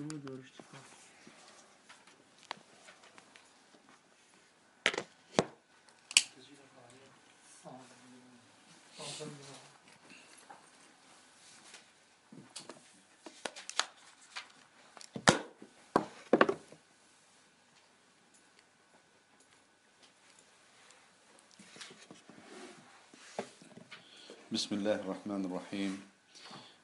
الجمود والاشتقاق بسم الله الرحمن الرحيم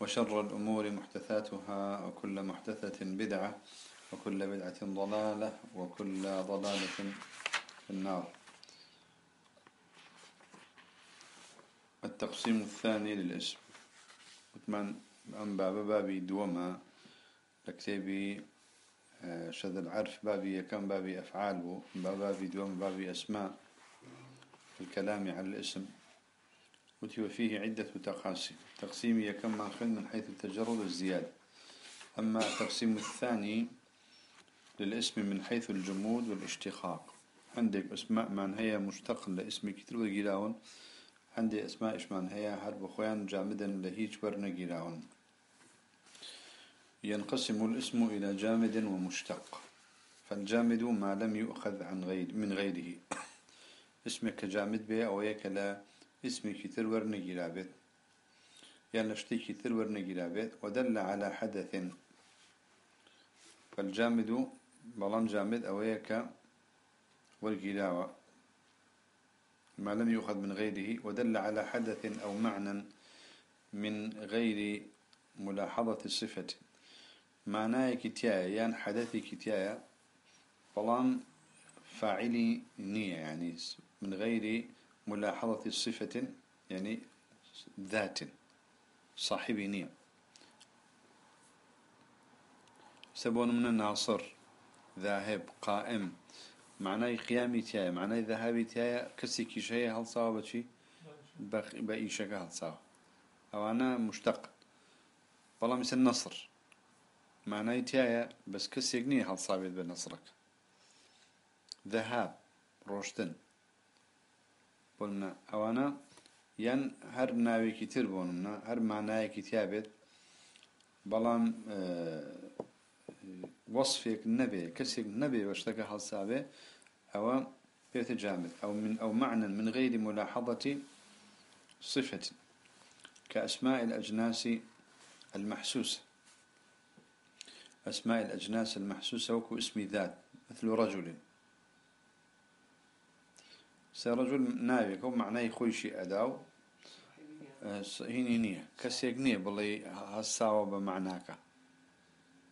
وشر الأمور محدثاتها وكل محدثة بدعة وكل بدعة ضلالة وكل ضلالة في النار. التقسيم الثاني للاسم. وثمان أم باب بابي دوما لكتابي آه، شذ العرف بابي كم بابي أفعال بابي دوما بابي أسماء في الكلام على الاسم. وتي فيه عدة تقاسيم. تقسيم يكم ماخذ من حيث التجرد والزيادة. أما التقسيم الثاني للاسم من حيث الجمود والاشتقاق. عندك أسماء من هي مشتق لاسم كتير وجيلاون عندي أسماء من هي؟ حرب خوان جامدا لهيج ورنا جيلاون ينقسم الاسم إلى جامد ومشتق. فالجامد ما لم يؤخذ عن غير من غيره. اسمك جامد به أو يكلا اسمي كتر ورنجي لابد يعني شتي كتر ورنجي لابد ودل على حدث. فالجامد بلان جامد أويك والجلاوة. ما لم يؤخذ من غيره ودل على حدث أو معنى من غير ملاحظة الصفة. معناه كتايا يعني حدثي كتايا بلان فاعلي نية يعني من غير ملاحظة صفة يعني ذات. صاحب نية. سبون من الناصر ذاهب قائم. معناه قيامي تيايا معناه ذهابي تيايا كسي كيشية هل صوابة شي بأي شكا هل صواب أو أنا مشتق. والله مثل نصر. معناه تيايا بس كسي يقنيه هل صابت بنصرك ذهاب روشتن. بولنا أوانا ين هر ناوي كتير بوننا هر معناه كتابت بلان آه وصفك نبي كسيك نبي واشتكى حصابه أو بيت جامد أو من أو معنى من غير ملاحظة صفة كأسماء الأجناس المحسوسة أسماء الأجناس المحسوسة وكو اسم ذات مثل رجل سرجل ناوي كو معناه خوي هيني نية كسيك نية بلي هساوا بمعناك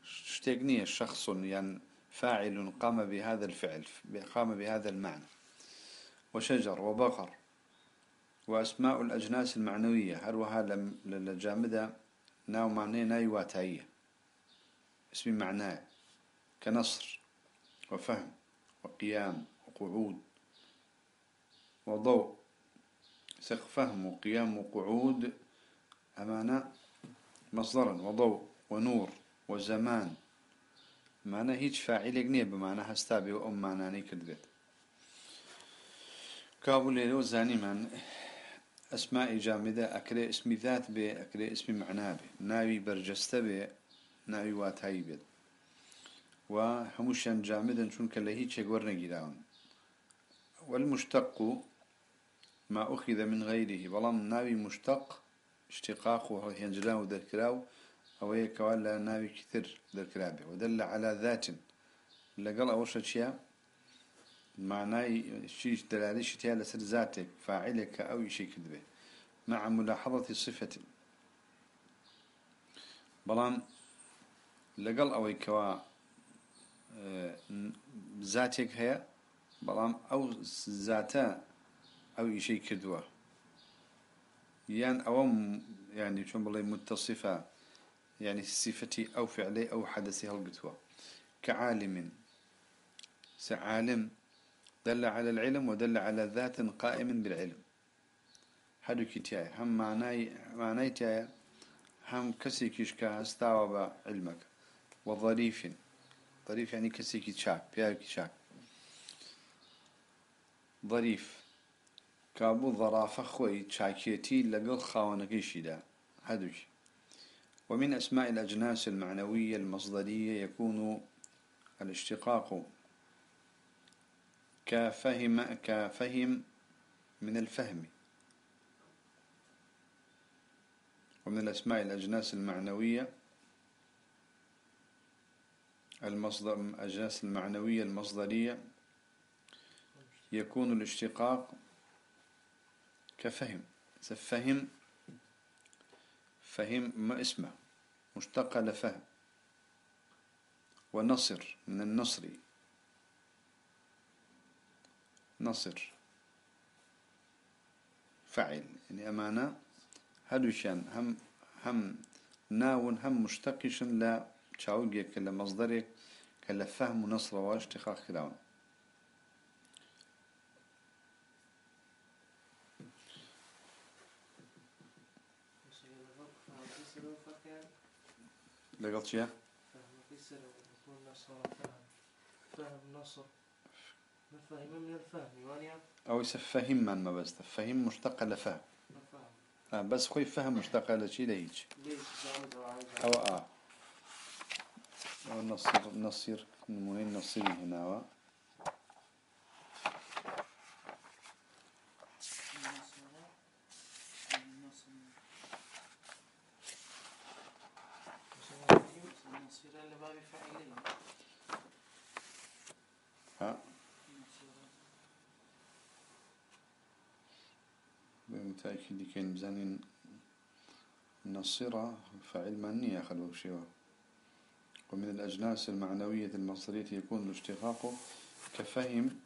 شتيك نية شخص يعني فاعل قام بهذا الفعل قام بهذا المعنى وشجر وبقر وأسماء الأجناس المعنوية هروها للجامدة ناو معناه ناي واتاية اسم معناه كنصر وفهم وقيام وقعود وضوء سق فهم وقيام وقعود أمانة مصدرا وضوء ونور وزمان. معنى هيج فاعل نية بمعنى هستابي وأم معنى كذبت كابولي لو زاني من أسماء جامدة أكري اسم ذات به أكري اسم معنى به ناوي برجسته به ناوي واتهاي به وهموشان جامدا شون اللي هيج يقورنا جداون والمشتق ما أخذ من غيره. بلام ناوي مشتق اشتقاق وهنجلاه ذكراو أو هي كوالا ناوي كثير ذكرابه ودل على ذات. لقال أول شيء معناه شيء دلالة شيء لسر ذاتك فاعلك أو شيء كذبه. مع ملاحظة صفة. بلام لقال أو كوا ذاتك هي. بلام أو ذاتا أو شيء كدوة. يعني أو يعني شو بالله متصفة يعني صفتي أو فعلي أو حدثي هالقتوة كعالم عالم دل على العلم ودل على ذات قائم بالعلم. هادو كتاية هم معناي معناي تاية هم كسي كيشكا استوى علمك. وظريف ظريف يعني كسي كيشاك بيار كيشاك ظريف. كابو ظرافة خوي تشاكيتي لقل خاونكيشي دا هادوش ومن أسماء الأجناس المعنوية المصدرية يكون الاشتقاق. كفهم كفهم من الفهم. ومن الأسماء الأجناس المعنوية المصدر الأجناس المعنوية المصدرية يكون الاشتقاق. كفهم. فهم فهم ما اسمه مشتق لفهم ونصر من النصر. نصر. فعل يعني أمانة. هدوشان هم هم. ناون. هم مشتقش لا. تشاوجك كلا مصدرك كلا فهم ونصر واشتقاق كلاون شيء؟ فهم فهم نصر فهم من أو ما بس فهم مشتق لفهم آه بس خوي فهم مشتق لشي لهيج أو آه. أو نصير نصير نمونين نصيري هنا ها؟ بالتأكيد كان بزانين نصيرة فعل منية خلوه شيوه ومن الأجناس المعنوية المصرية يكون الاشتقاق كفهم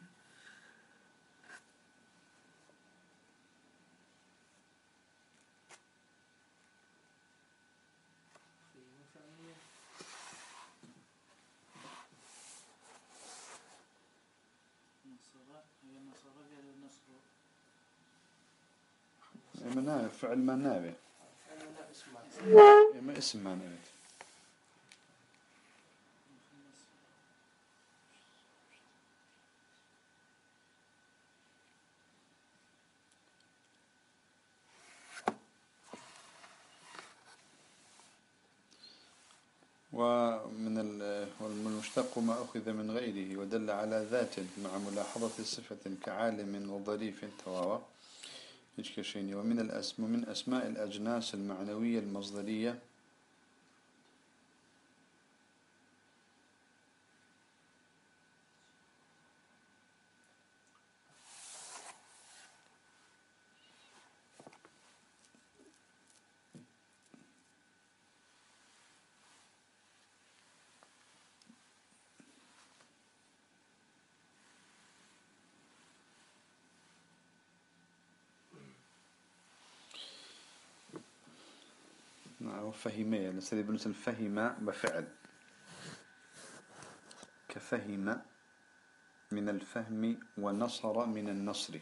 فعل ما نابع ما اسم ما نابع ومن المشتق ما أخذ من غيره ودل على ذات مع ملاحظة صفة كعالم وظريف تواوى إشكشيني ومن الأسم ومن أسماء الأجناس المعنوية المصدرية فهمية لسيدي بنس الفهم بفعل. كفهم من الفهم ونصر من النصر.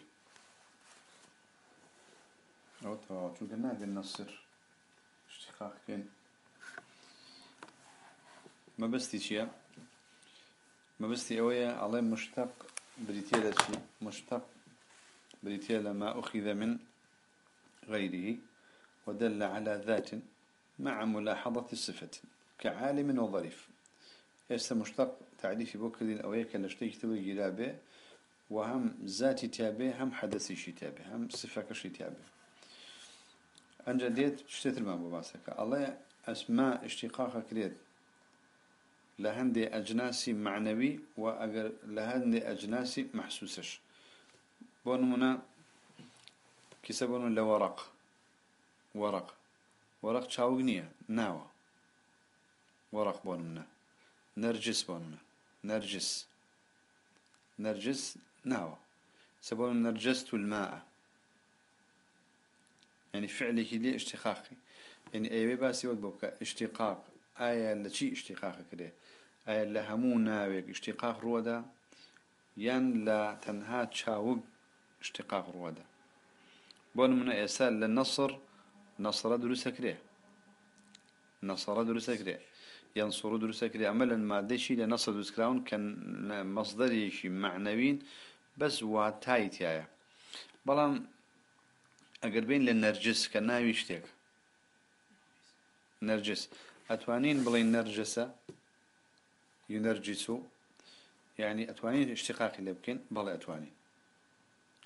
أو شو قلنا؟ بالنصر اشتقاق كين ما بستي شيء. ما بستي أويا على مشتق بريتيلا شيء. مشتق بريتيلا ما أخذ من غيره. ودل على ذات مع ملاحظة الصفة كعالم وظريف. هسه مشتق تعريفي بوكلين أو هيك نشتيك توي جلابة وهم ذاتي تابع هم حدثي شي هم صفة كشي تابع. أنجا ديت شتت المابو باسك الله أسماء اشتقاق كريت. لهندي أجناسي معنوي وأجر لهندي أجناسي محسوسش. بونمنا كسبون لورق. ورق. ورق چاوگ نییە ناوە. وەرق بۆ منە. نەرجس بۆ منە. سبون نرجست الماء. يعني فعلك لي اشتقاقي يعني أيوه باسي وقت بوكا اشتقاق آية لشي اشتقاق كده آية لهمو ناويك اشتقاق رودا يان لا تنها تشاوق اشتقاق روادا بون من إسال للنصر نصر دروس كريه. نصر دروس كريه. ينصر دروس كريه. عملا ما دشي لنصر دروس كراون كان مصدر شي معنوين بس واتايت يا بلام اگر بين للنرجس كناوي شتيك نرجس. اتوانين بلين نرجسة ينرجسو يعني اتوانين اشتقاقي اللي بكين بلا اتوانين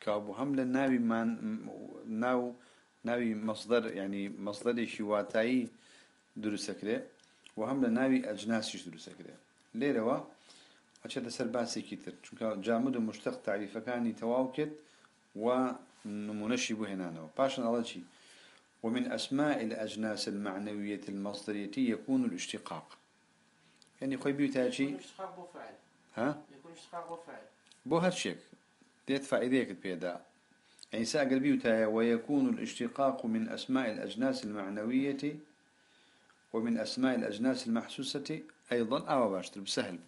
كابو هم للناوي ما ناو ناوي مصدر يعني مصدر شواتاي دروس كده وهم لناوي أجناس دروس كده ليه روا أشد سر باسي كتير چونك جامد ومشتق تعريف كان تواوكد ونمونشي بهنا باشن الله شيء ومن أسماء الأجناس المعنوية المصدرية يكون الاشتقاق. يعني خوي بيوتاجي يكون اشتقاق وفعل ها؟ يكون اشتقاق وفعل بو هالشيك ديت فائديك بيدا يعني سأقل بيوتا ويكون الاشتقاق من أسماء الأجناس المعنوية ومن أسماء الأجناس المحسوسة أيضا. أو باشتر بسهل.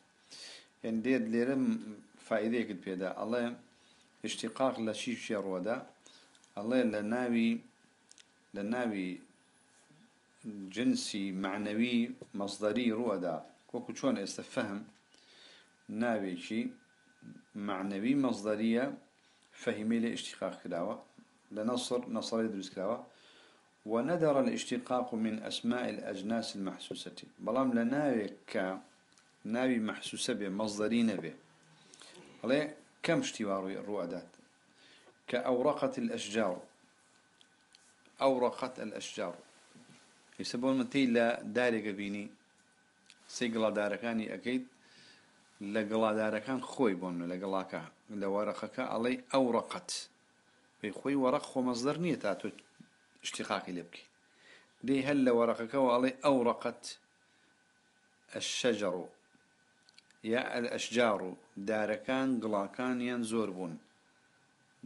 يعني ديت ليرم فائديك بيدا الله اشتقاق لشيش يرودا الله لناوي لناوي جنسي معنوي مصدري رودا وكو شون استفهم ناوي شي معنوي مصدرية فهمي لاشتقاق كلاوة لنصر نصر يدرس كلاوة وندر الاشتقاق من أسماء الأجناس المحسوسة. بلام لناوي ك ناوي محسوسة به مصدرين به عليه كم اشتوار الرؤدات كأورقة الأشجار. أورقة الأشجار. يسبون متي لا داري قبيني سيقلا داركاني أكيد. لە گڵادارەکان خۆی بۆن لە گەڵاکە لە وەرەخەکە ئەڵێ ئەو ڕقەت پێی خۆی وەرەق خۆمەزدەر نییە تا تۆ شتیخاقی لێ بکەیت دێ هەل لە وەرەقەکەەوە ئەڵێ ئەو ڕقەت الشەجر و یا ئەشجار و دارەکان گڵاکانیان زۆر بوون.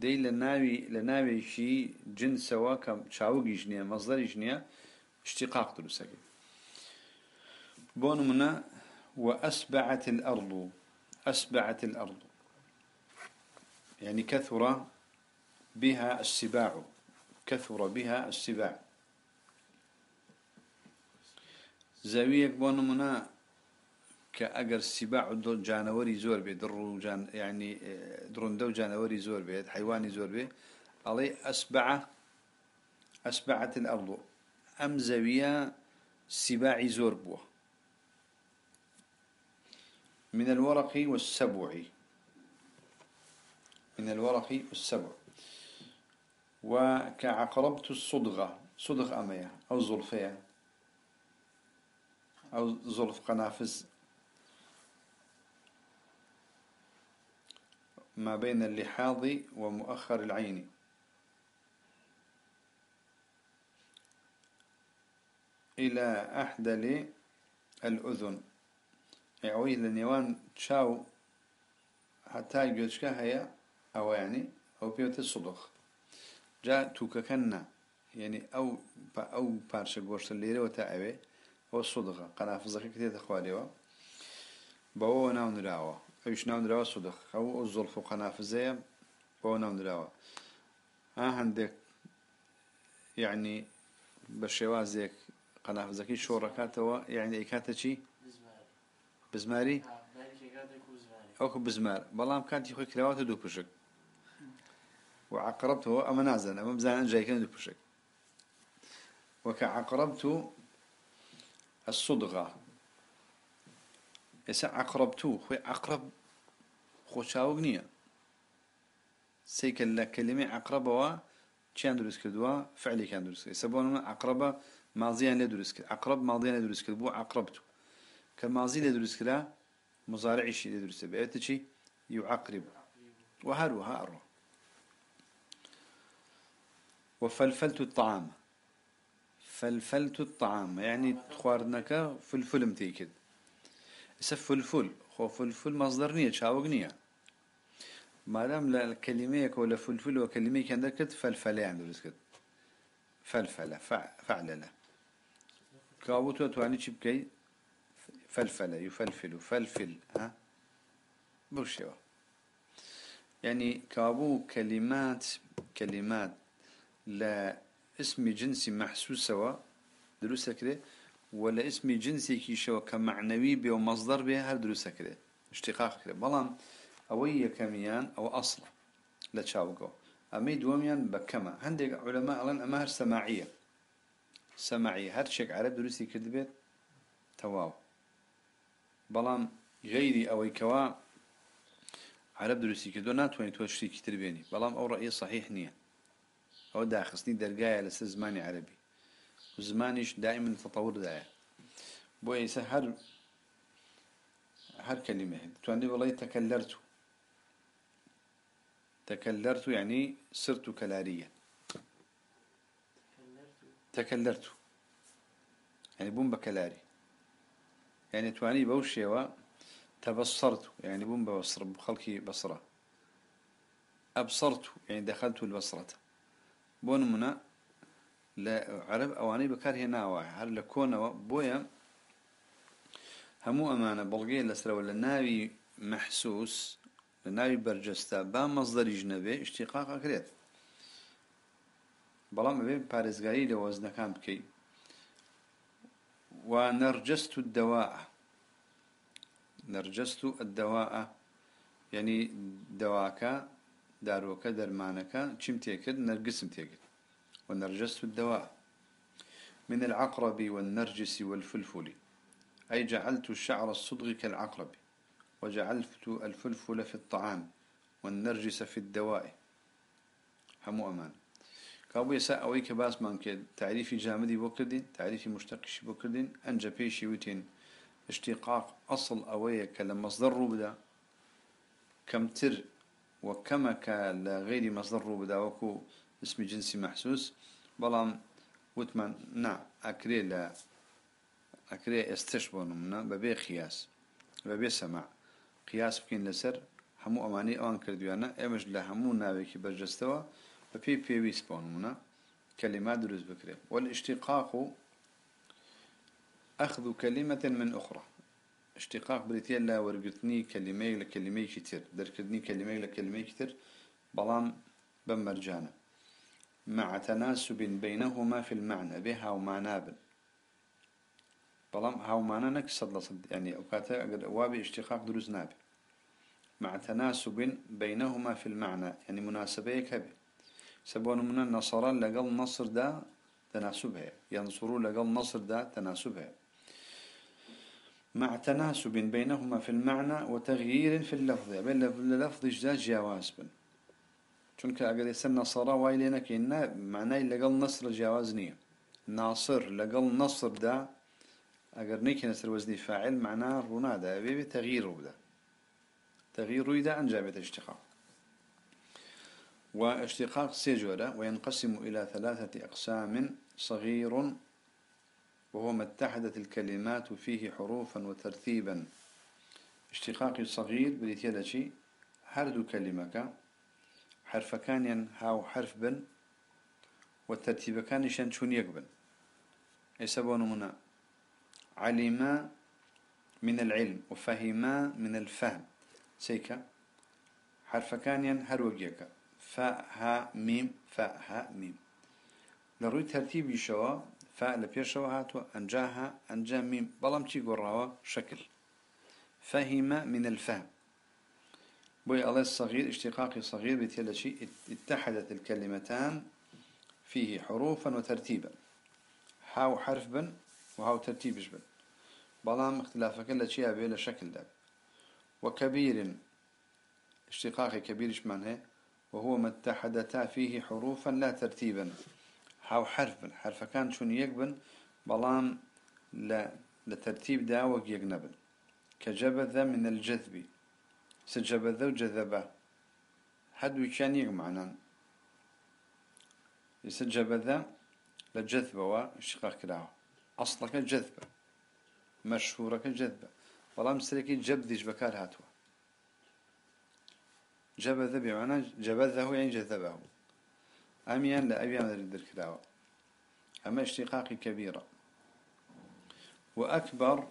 دەی لە ناوی لە ناوێکی جنسەوە کەم چاوگیش نییە مەزدەریش نییە شتیقاق دروستەکەی. بۆ نمونە وأسبعت الأرض أسبعت الأرض. يعني كثر بها السباع كثر بها السباع. زاوية بون منا كأجر السباع جانوري زور بي درو جان يعني درندو جانوري زور بي حيواني زور بي علي أسبعة أسبعت الأرض. أم زاوية سباعي زور بوه. من الورق والسبع. من الورق والسبع. وكعقربت الصدغة صدغ أمية أو زلفية أو زلف قنافز ما بين اللحاظ ومؤخر العين. إلى أحدل الأذن. ئەوەی لە نێوان چاو هەتا گوێچکە هەیە ئەوە ینی ئەو پێوتە سوڵخ. جا تووکەکەن نا. یعنی ئەو ئەو پارچە گۆشتە لێرەوە تا ئەوێ ئەوە سوودخە قەنافزەکە کتێتە خوارەوە بەوە ناونراوە ئەوش ناونراوە سوودخ ئەو ئەو زۆڵف و قەنافزەیە بەوە ناونراوە ها هەندێک یعنی بە شێوازێک قەنافزەکەی شۆڕەکاتەوە یعنی ئەیکاتە چی؟ بزماري أوك بزمار. بلام كانت يخوي كلاوات دو بشك وعقربته أما نازل أما بزان جاي كان دو بشك وكعقربت الصدغة. يسا عقربتو خوي عقرب خوشاوق نية سيكل كلمة عقربوا كان دروس كدوا فعلي كان دروس كدوا يسبون عقربة ماضيا لدروس كدوا عقرب ماضيا لدروس كدوا عقربتو كماضي لدرس كلا مضارع شيء لدرس بيت يعقرب وهروها أروى وفلفلت الطعام. فلفلت الطعام. يعني تخوارنك فلفل متيكد اسف فلفل خو فلفل مصدر نية شاوق نية ما دام لا الكلمة ولا فلفل وكلمة كان ذكرت فلفلة عنده رزقت فلفلة فعللة كابوتو تواني شبكي فلفل يفلفل فلفل ها؟ بوشيوا يعني كابو كلمات كلمات لا اسم جنسي محسوس سوا دروس كده ولا اسم جنسي كي شو كمعنوي به ومصدر به هر دروس كده اشتقاق كده. بلام أوي كميان أو أصل لا تشاوقو أمي دوميان بكما. عندك علماء ألان أمهر سماعية. سماعية. هر شيء عرب دروسي كده تواو. بلام غيري أوي كوا عرب دروسي كده ناتواني توشتي كتير بيني بلام أو رأي صحيح نية أو داخسني درجاية لسه زماني عربي وزمانيش دائما تطور داية بويس هر هر كلمة تواني والله تكلرت تكلرت يعني صرت كلاريا تكلرت یعنی توانی بەو شێوە تەبەسەرت یعنی بووم بە بەسر خەڵکی بەسرە. ئەبسەرت یعنی دەخەلت و بەسرەتە بۆ نمونە لە عرب ئەوانەی بەکارهێناوە هەر لە کۆنەوە بۆیە هەموو ئەمانە بەڵگەی لەسرەوە لە ناوی مەحسوس لە ناوی بەرجەستە با مەزدەریژ نەبێ شتیقاقەکرێت بەڵام بەبێ پارێزگاری لە وەزنەکان بکەیت ونرجست الدواء. نرجست الدواء يعني دواك داروك درمانك كم تيكد نرجسم تيكد ونرجست الدواء. من العقرب والنرجس والفلفل. أي جعلت الشعر الصدغ كالعقرب. وجعلت الفلفل في الطعام والنرجس في الدواء. همو أمان. كابو يساء أوي كباس من كد. تعريفي جامدي بوكردين تعريفي مشتقش بوكردين أنجا بيشي وتين اشتقاق أصل أوي كلام مصدر بدا. كم تر وكما كغير مصدر بدا. وكو اسم جنسي محسوس. بلام وتمن نع أكري لا أكري استشبه منا ببي قياس ببي سمع. قياس بكين لسر. همو أماني أوان كردوانا إمش لهمو ناويكي برجستوا. ببي بيويس بونمنا كلمات دروز بكري والاشتقاق أخذ كلمة من أخرى. اشتقاق بريتيا لا ورقتني كلمة لكلمة كتير. دركتني كلمة لكلمة كتير بلام بمرجانة مع تناسب بينهما في المعنى بها ومعنى بن. بلام هاو معنى نكسد لصد يعني أوقات وابي اشتقاق دروز نابي. مع تناسب بينهما في المعنى يعني مناسبة كبير سبون من النصارى لقل نصر دا تناسبها ينصروا لقل نصر دا تناسبها مع تناسب بينهما في المعنى وتغيير في اللفظ بل اللفظ جدا جواز بن. چونك اگر يسن نصارى وايلينا كينا معناه لقل نصر جواز نية ناصر لقل نصر دا اگر نيكي نصر وزني فاعل معناه رونا دا بيبي تغيير دا تغيير رويدا انجابت اشتقاق واشتقاق سيجورة وينقسم إلى ثلاثة أقسام صغير وهو ما اتحدت الكلمات فيه حروفا وترتيبا. اشتقاق صغير بريتيادشي هردو كلمك حرف كان هاو حرف بن والترتيب كان شن شون يقبل. يسبون منا علما من العلم وفهما من الفهم. سيكا حرف كان هر فاء ها ميم فاء ها ميم لروي ترتيب شوا فاء لبيشوا هاتوا أنجاها أنجا ميم بلام تي قراوا شكل فهم من الفهم بوي الله الصغير اشتقاقي صغير بتيلا شيء اتحدت الكلمتان فيه حروفا وترتيبا هاو حرف بن وهاو ترتيب بن. بلام كل شيء بين شكل ده وكبير اشتقاقي كبير إيش معناه وهو ما اتحدتا فيه حروفا لا ترتيبا. هاو حرف حرف كان شون يقبن؟ بلان لا لترتيب داوق يقنبن. كجبذ من الجذب. سجبذ وجذبه حد كان يقمعنا يسجبذ لجذب وشقاق كلاو أصلك جذبة. مشهورك جذبة. والله مسلكي جبذج بكار هاتوا جبذ بمعنى جبذه يعني جذبه. أميان لا أبيان للذكراوة أما اشتقاق كبيرة. وأكبر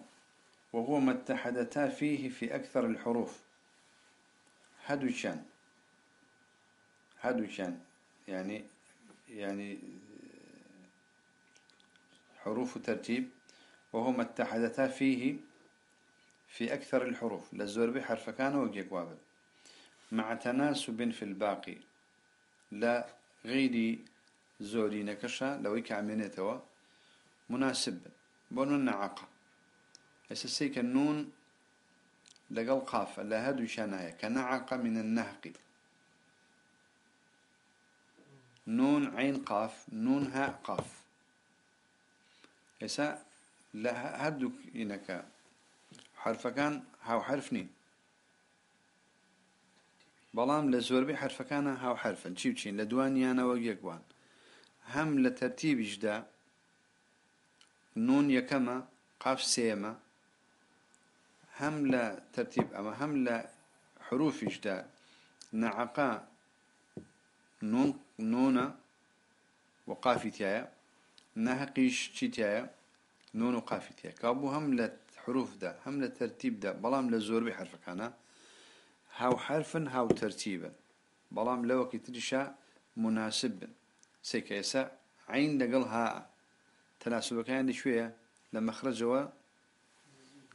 وهو ما اتحدتا فيه في أكثر الحروف. هدو كان هادو كان يعني يعني حروف ترتيب. وهما اتحدتا فيه في أكثر الحروف. للزور بحرف كان وجيك وابل مع تناسب في الباقي. لا غير زوري نكشا لو يكعمنتوا مناسب. بون النعاقة أساسيك النون لقل قاف لا هدو شانايا. كنعاقة من النهق. نون عين قاف نون هاء قاف. يسا لا هدو إنك حرف كان هاو حرفني بلام لزوربي حرف كان هاو حرفا تشيب تشين لدوانيانا ويقوان هم لترتيب جدا نون يكما قاف سيما لا ترتيب أما هم حروف جدا نعقا نون نون وقافي تيايا نهقيش تيايا نون تيايا كابو هم لا حروف دا هم لا ترتيب دا بلام لزور بحرف كان هاو حرفا هاو ترتيبا. بلام لو كترشا مناسب. سيكيسا عين دقل هاء. تناسب كان شوية لما خرجوا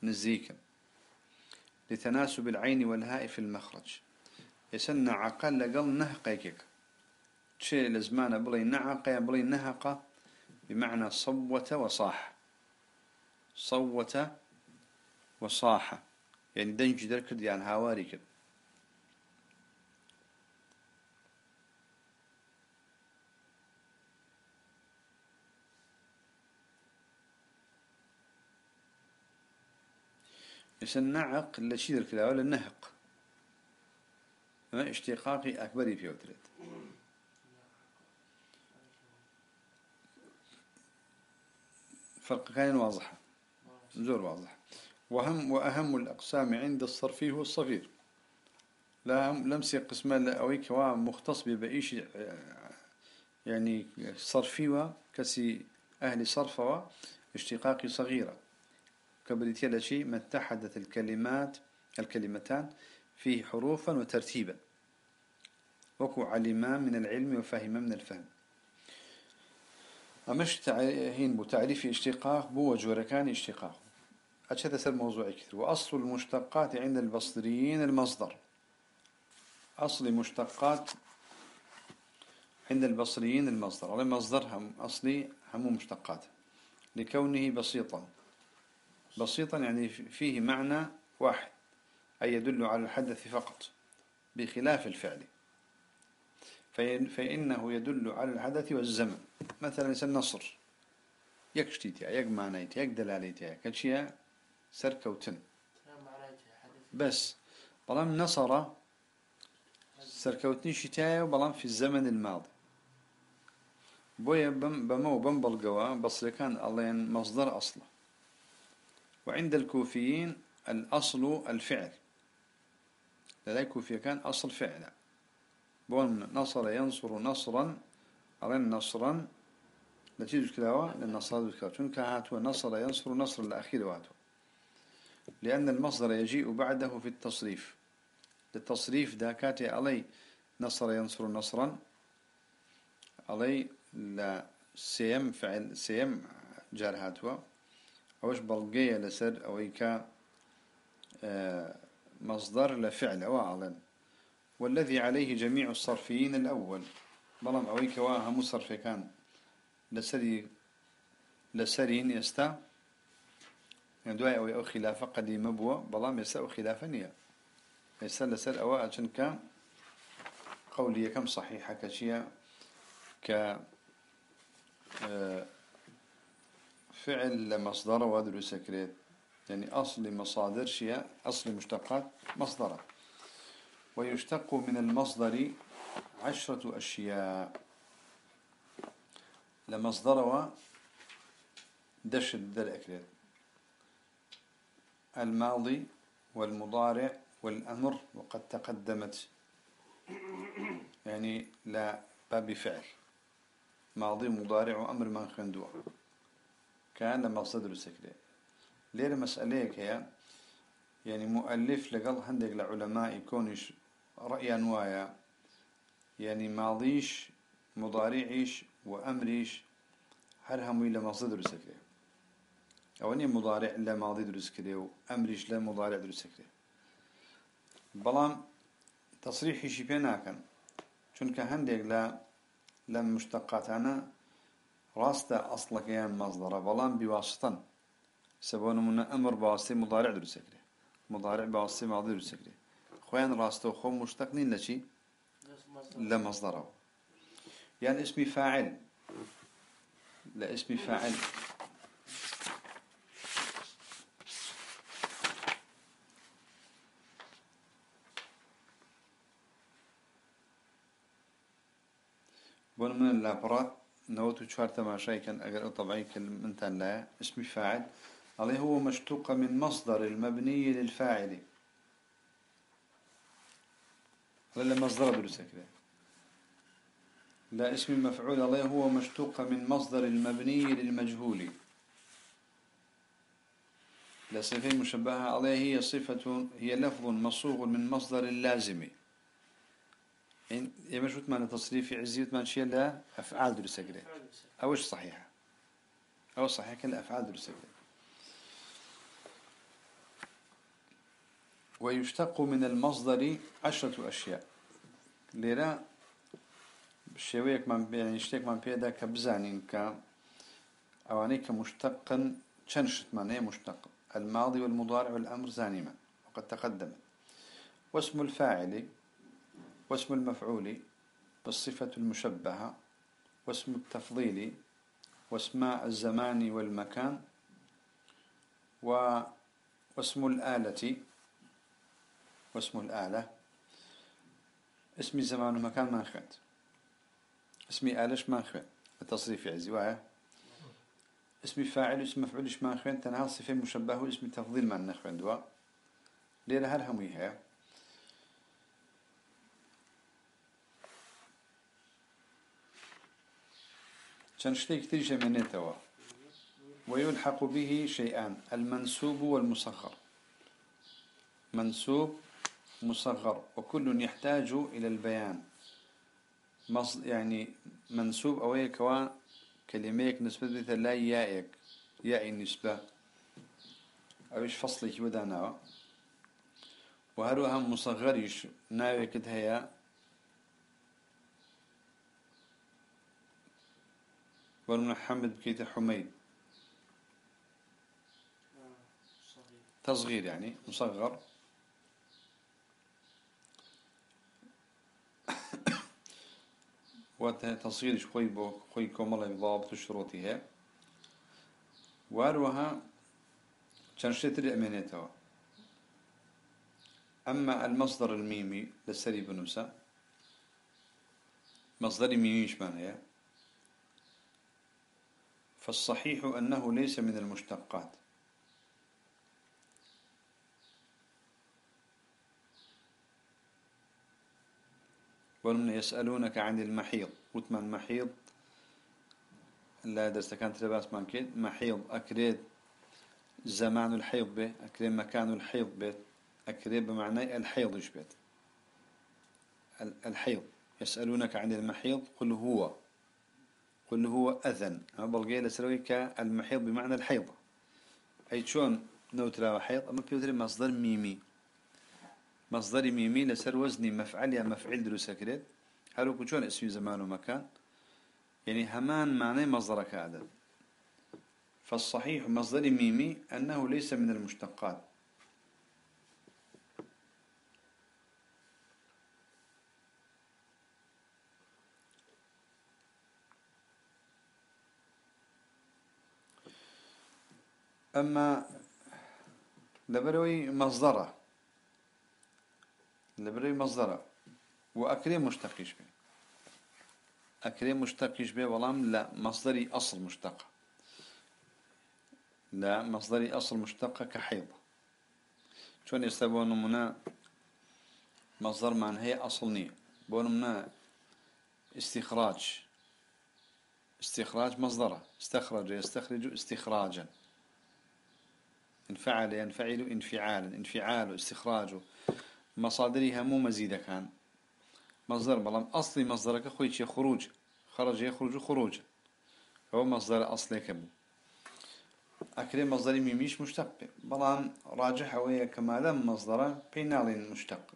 نزيكا. لتناسب العين والهاء في المخرج. يسن عقل لقل نهقيك شيء لزمان بلي نعق بلي نهق بمعنى صوت وصاح. صوت وصاح. يعني دنج دركد يعني هاواري كده يسن نعق لشيدر كده ولا نهق. اشتقاقي أكبري في وتريد فرق كان واضح. زور واضح. وهم وأهم الأقسام عند الصرفي هو الصغير. لا لمسي قسمان أويك مختص ببئيش يعني صرفي كسي أهل صرفة اشتقاقي صغيرة. كبريتيا لشي ما اتحدت الكلمات الكلمتان فيه حروفا وترتيبا. وكو علما من العلم وفهما من الفهم. أمش هين بتعريف اشتقاق بو وجوركان اشتقاق. أشهد سر موضوع كثير. وأصل المشتقات عند البصريين المصدر. أصل مشتقات عند البصريين المصدر. على مصدر هم أصلي هم مشتقات. لكونه بسيطا. بسيطا يعني فيه معنى واحد أي يدل على الحدث فقط بخلاف الفعل. فإنه يدل على الحدث والزمن. مثلا يسمى نصر يكشتيتيا يك معنيتيا يك دلاليتيا كشيا سركوتن بس بلام نصر سركوتني شتايا وبلام في الزمن الماضي. بويا بمو بمبلقوا بصري كان الله مصدر أصله. وعند الكوفيين الأصل الفعل. لدى الكوفية كان أصل فعل. بون نصر ينصر نصرا أرين نصرا. نتيجة كلاوة للنصر بذكرة تنك هاتوا نصر ينصر نصر الأخير واتوا لأن المصدر يجيء بعده في التصريف. للتصريف داكاتي علي نصر ينصر نصرا. علي لا سيم فعل سيم جار هاتوا. أوش بلقية لسر أو إيكا آه، مصدر لفعل أو أعلن والذي عليه جميع الصرفيين الأول. بلام أو إيكا واها مصرف كان لسري لسرين يستا. يعني دواء أو خلافة قديمة بوا بلام يستا أو خلافة نية. يستا لسر أو عشان كان قولي كم صحيحة كشيء ك آه، فعل مصدر وادرس كريت يعني أصل مصادر شيء أصل مشتقات مصدر ويشتق من المصدر عشرة أشياء. لمصدر دش الدل الماضي والمضارع والأمر وقد تقدمت. يعني لا باب فعل. ماضي مضارع وأمر من خندوه كأن مقصد السكري لير مسألة هي؟ يعني مؤلف لقال هندق لعلماء يكونش رأيا نوايا يعني ماضيش مضارعيش وأمريش هر هموي لمصدر درس كريه أولي مضارع لا ماضي درس كريه وأمريش لا مضارع درس كريه بلام تصريحي شي بيناكن؟ چونك هنديك لا لم مشتقاتنا راستا أصلك يا مصدر بلام بواسطة سبون من أمر بواسطة مضارع درس كريه مضارع بواسطة ماضي درس كريه خوين راستو خو مشتقنين لشي لمصدره يعني اسمي فاعل. لا اسمي فاعل. بون من اللابرا نوتو شوار تماشاي كان أقرأ طبعي كلمة لا اسمي فاعل. عليه هو مشتوق من مصدر المبني للفاعل. ولا مصدر درس كده لا اسم المفعول عليه هو مشتوق من مصدر المبني للمجهول. لا صفة مشبهة. عليه هي صفة هي لفظ مصوغ من مصدر اللازم. إن يمشوت معنى تصريف عزيت من شيء لا أفعال درس كده أوش صحيحة؟ أو صحيح كلا أفعال درس كده ويشتق من المصدر عشرة أشياء. ليرا شويك من يعني اشتك من بيدا كبزانين ك أواني كمشتقا شنشت معناه مشتق؟ الماضي والمضارع والأمر زانما وقد تقدم واسم الفاعل واسم المفعول بالصفة المشبهة واسم التفضيل واسماء الزمان والمكان واسم الآلة واسم الآلة. اسمي زمان ومكان ما خد اسمي آلش ما خد التصريف عزي وايا اسمي فاعل اسم مفعول ما خد تنها صفة مشبهة اسم تفضيل ما نخوين دوا ليرة هل شنشتي كتير جمنيتوا ويلحق به شيئان المنسوب والمصغر. منسوب مصغر وكل يحتاج إلى البيان. يعني منسوب أو كوا كلميك نسبة لا يائك. ياء النسبة. أوش فصلك بدانا؟ وهروها مصغريش ناوي كده هي والمحمد بكيت حميد. تصغير يعني مصغر. وتصير خوي بو خوي كمال بضابط شروطها. وأروها شنشتر أمانتها أما المصدر الميمي للسري بنوسا مصدر ميمي إيش معناه فالصحيح أنه ليس من المشتقات. ومن يسألونك عن المحيض. وتما المحيض لا درست كانت لباس من كيد محيض أكريد زمان الحيض به أكريد مكان الحيض به أكريد بمعنى الحيض إيش بيت؟ الحيض. يسألونك عن المحيض؟ قل هو. قل هو أذن. بلغي لسروي كالمحيض بمعنى الحيض. أي شون؟ نوترا حيض أما بيوتري مصدر ميمي. مصدر ميمي لسر وزني مفعل يا مفعل دروس كريت. هلو كشون اسم زمان ومكان يعني همان معنى مصدرك عدد فالصحيح مصدر ميمي أنه ليس من المشتقات. أما لبروي مصدره. لبري مصدره. وأكري مشتقش به أكري مشتقش به ولام لا مصدري أصل مشتق لا مصدري أصل مشتق كحيض شون يستبون منا مصدر معنى هي أصلني بون منا استخراج. استخراج مصدرة. استخرج يستخرج استخراجا. انفعل ينفعل انفعالا انفعال استخراجه. مصادرها مو مزيدة كان. مصدر بلام أصلي مصدرك خويتش خروج. خرج يخرج خروج هو مصدر أصلي كبو أكري مصدر ميميش مشتق. بلام راجح وهي كما لم مصدر بينال مشتق.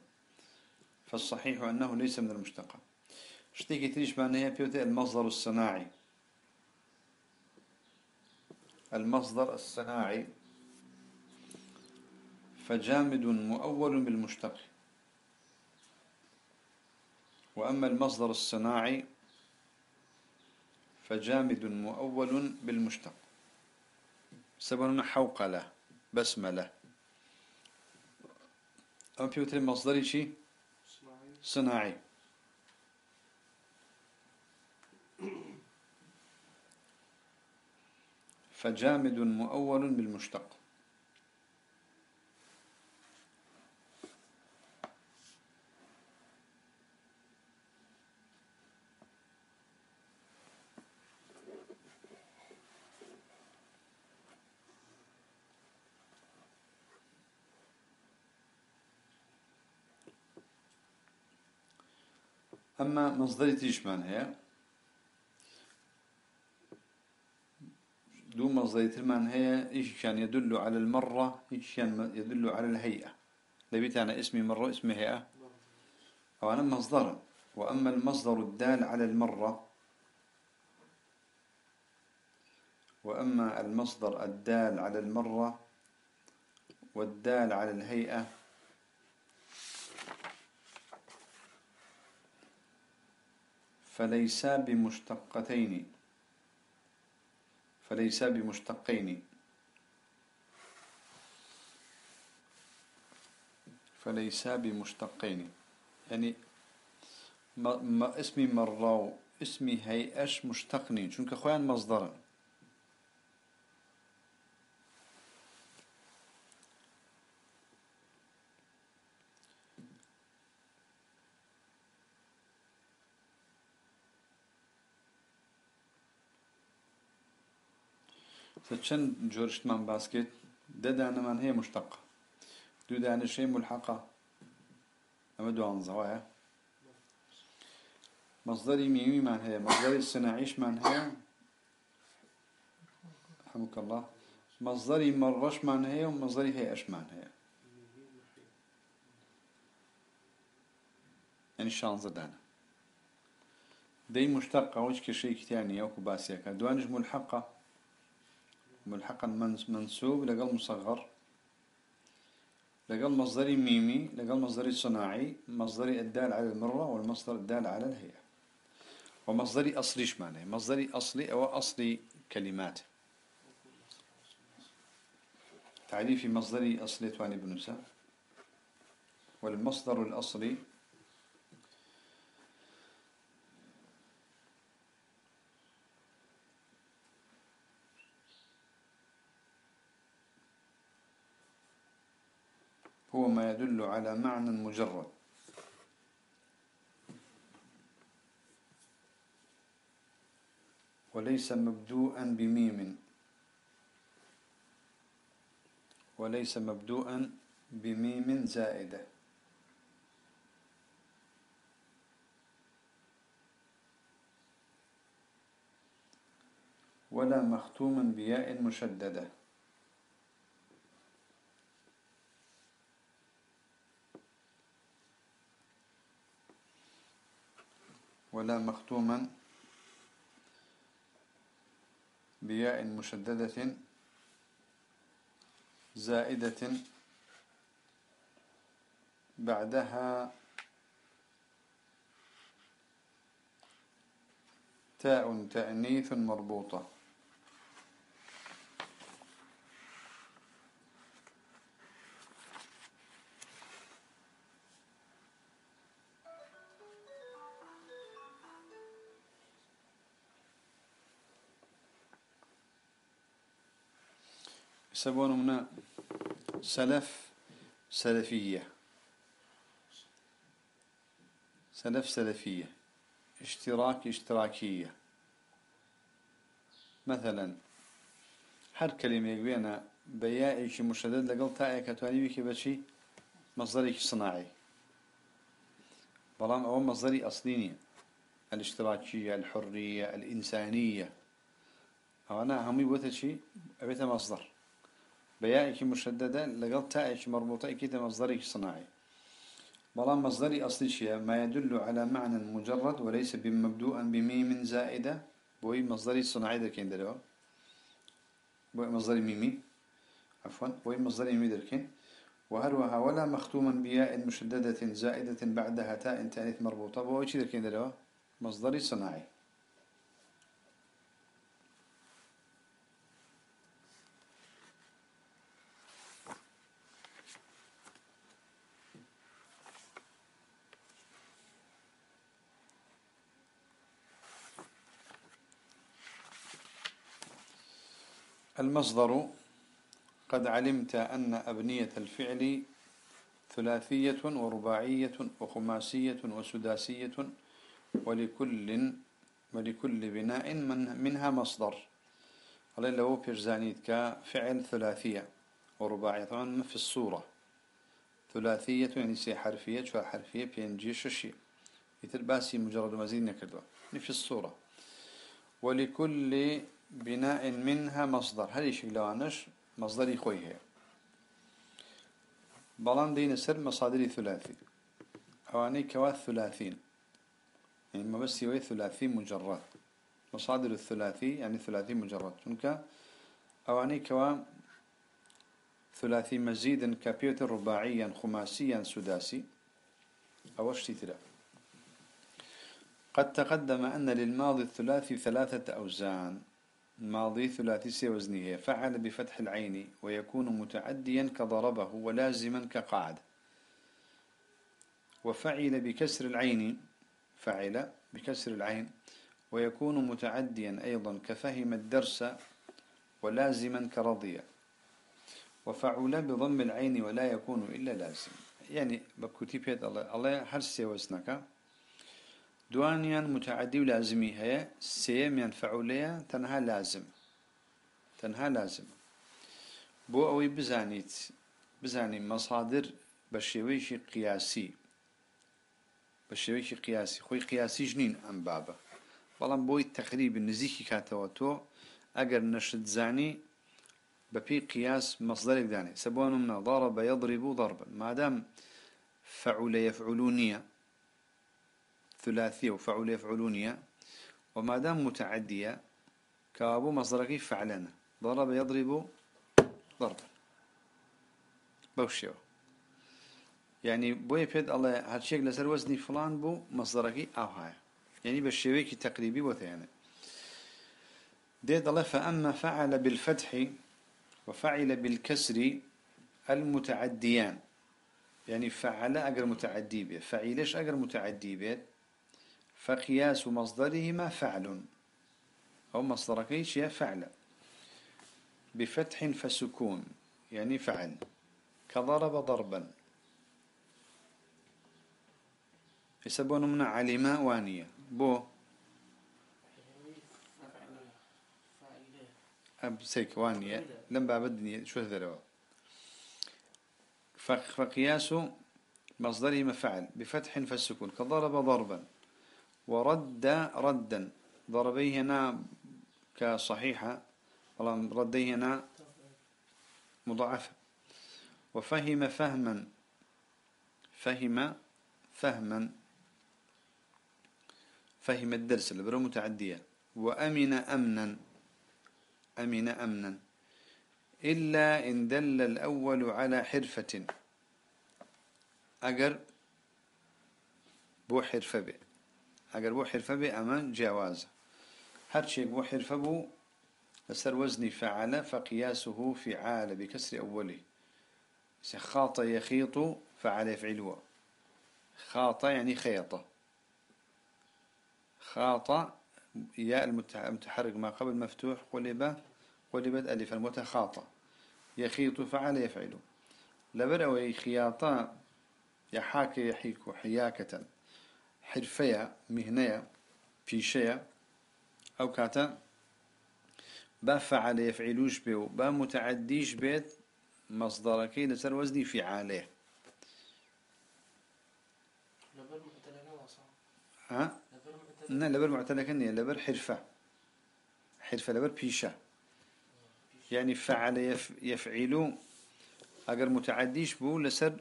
فالصحيح أنه ليس من المشتقة شتيكي تريش معناها بيوتي المصدر الصناعي. المصدر الصناعي. فجامد مؤول بالمشتق. وأما المصدر الصناعي فجامد مؤول بالمشتق. سببنا حوقلة بسملة أما بيوتر شيء صناعي صناعي. فجامد مؤول بالمشتق. أما مصدري تيشمان هي؟ دو مصدري تلمان هي إيش كان يدل على المرة إيش كان يدل على الهيئة؟ لبيت أنا اسمي مرة اسمي هيئة. أو أنا مصدر. وأما المصدر الدال على المرة وأما المصدر الدال على المرة والدال على الهيئة فليسا بمشتقتين. فليسا بمشتقين. فليسا بمشتقين. يعني ما اسمي مرة اسمي هيئش مشتقني. چونك خوان مصدرا فچەند جۆرشتمان باسکێت؟ دەدانەمان هەیە مشتق دوو دانشەی ملحقة ئەمە دوانزەوەیە مصدری ميميمان هەیە مصدری صناعیشمان هەیە. حمك الله مصدری مەڕەشمان هەیە و مصدری هەیەشمان هەیە. يعني شانزە دانە. دەی مشتقة وش كشي كتاني أو كباسيكا دوانش ملحقة ملحقا منس- منسوب لقل مصغر لقل مصدري ميمي لقل مصدري صناعي مصدري الدال على المرة والمصدر الدال على الهيئة. ومصدري أصلي شمانه مصدري أصلي أو أصلي كلمات. تعريف مصدري أصلي تواني بنسا والمصدر الأصلي هو ما يدل على معنى مجرد. وليس مبدوءا بميم. وليس مبدوءا بميم زائدة. ولا مختوما بياء مشددة. ولا مختوما بياء مشددة زائدة بعدها تاء تأنيث مربوطة. يسمونه من سلف سلفية. سلف سلفية. اشتراك اشتراكية. مثلا هر كلمة يقبينا بيائك مشدد لقل تائك تواني بك بشي مصدرك صناعي بلام أو مصدري أصليني الاشتراكية الحرية الإنسانية أو أنا همي بوتا شيء أبيت مصدر. بيائك مشددة لقد تائك مربوطة إكيد مصدري صناعي. بلام مصدري أصلي شيء ما يدل على معنى مجرد وليس بمبدوءا بميم زائدة. بوي مصدري صناعي ذا كين دلوا بوي مصدري ميمي. عفوا بوي مصدري ميمي دركين وهروها ولا مختوما بياء مشددة زائدة بعدها تاء تانيث مربوطة. بوي شي دركين دلوا مصدري صناعي. المصدر قد علمت أن أبنية الفعل ثلاثية ورباعية وخماسية وسداسية ولكل ولكل بناء من منها مصدر. على لو بيرزانيت كفعل ثلاثية ورباعية. طبعا في الصورة. ثلاثية يعني سي حرفية شو حرفية؟ بينجي ششي. يتر باسي مجرد مزيد نكردوا يعني في الصورة. ولكل بناء منها مصدر. هل يشك لوانش مصدري خوي هي بلان دين سر مصادر ثلاثي. أواني كوا ثلاثين. يعني ما بس يوي ثلاثي مجرد. مصادر الثلاثي يعني ثلاثي مجرد. شنك؟ أواني كوا ثلاثي مزيدا كابيوت رباعيا خماسيا سداسي. أو اشتي قد تقدم أن للماضي الثلاثي ثلاثة أوزان. ماضي ثلاثي وزنه فعل بفتح العين ويكون متعديا كضربه ولازما كقعد. وفعل بكسر العين فعل بكسر العين ويكون متعديا أيضا كفهم الدرس ولازما كرضي. وفعل بضم العين ولا يكون إلا لازم. يعني بكتيبيت الله الله وزنك دوانیان متعدی و لازمی هەیە سێ مێنفعولەیە تەنها لازم. تەنها لازم. بۆ ئەوەی بزانیت بزانین مەسادر بە شێوەیەکی قیاسی. بە شێوەیەکی قیاسی. خۆی قیاسی ژنین ئەم بابە. بەڵام بۆی تەخریب نزیکی کاتەوە تۆ ئەگەر نەشت زانی بەپی قیاس مەسدەرێک دانێ سەبوانم نەضاڕە بە یەضری بوو دەڕبن مادام فعول يفعلون نییە. ثلاثية وفعل يفعلونية وما دام متعدية كابو مصدرك فعلنا ضرب يضرب ضربا. بوشيو. يعني بوي بيد الله هالشيء لسر وزني فلان بو مصدرك أو هاي. يعني بالشيويك تقريبي وثياني ديد الله فأما فعل بالفتح وفعل بالكسر المتعديان. يعني فعل أجر متعدي به فعيلش أجر متعدي به فقياس مصدرهما فعل. أو مصدرك شيء فعل. بفتح فسكون يعني فعل. كضرب ضربا. يسبون من علم وانية. بو. أب سيك وانية. لم بعبدني شو هذا فقياس مصدره فعل. بفتح فسكون. كضرب ضربا. ورد ردا. ضربيه هنا كصحيحة. رديه هنا مضاعفة وفهم فهما. فهم فهما. فهم الدرس اللي برو متعدية. وأمن أمنا. أمن أمنا. إلا إن دل الأول على حرفة. أجر بو حرفة اگر بو حرفه بي أمان جواز هر شيء بو حرفه بو لسر وزن فعل فقياسه فعال بكسر أوله خاط يخيط فعل يفعلوا خاط يعني خيطة خاط ياء المتحرك ما قبل مفتوح قلب قلبت ألف المتخاطة يخيط فعل يفعل. لبرأوي خياطة يحاك يحيك حياكة. حرفية مهنية في شيء أو كاتا با فعل يفعلوش با متعديش بيت وزني فعاله لبر مبتلغة ها؟ لبر معتدل نا لبر معتدل كنية لبر حرفة حرفة لبر بيشة يعني فعل يف يفعل أجر متعديش بو لسر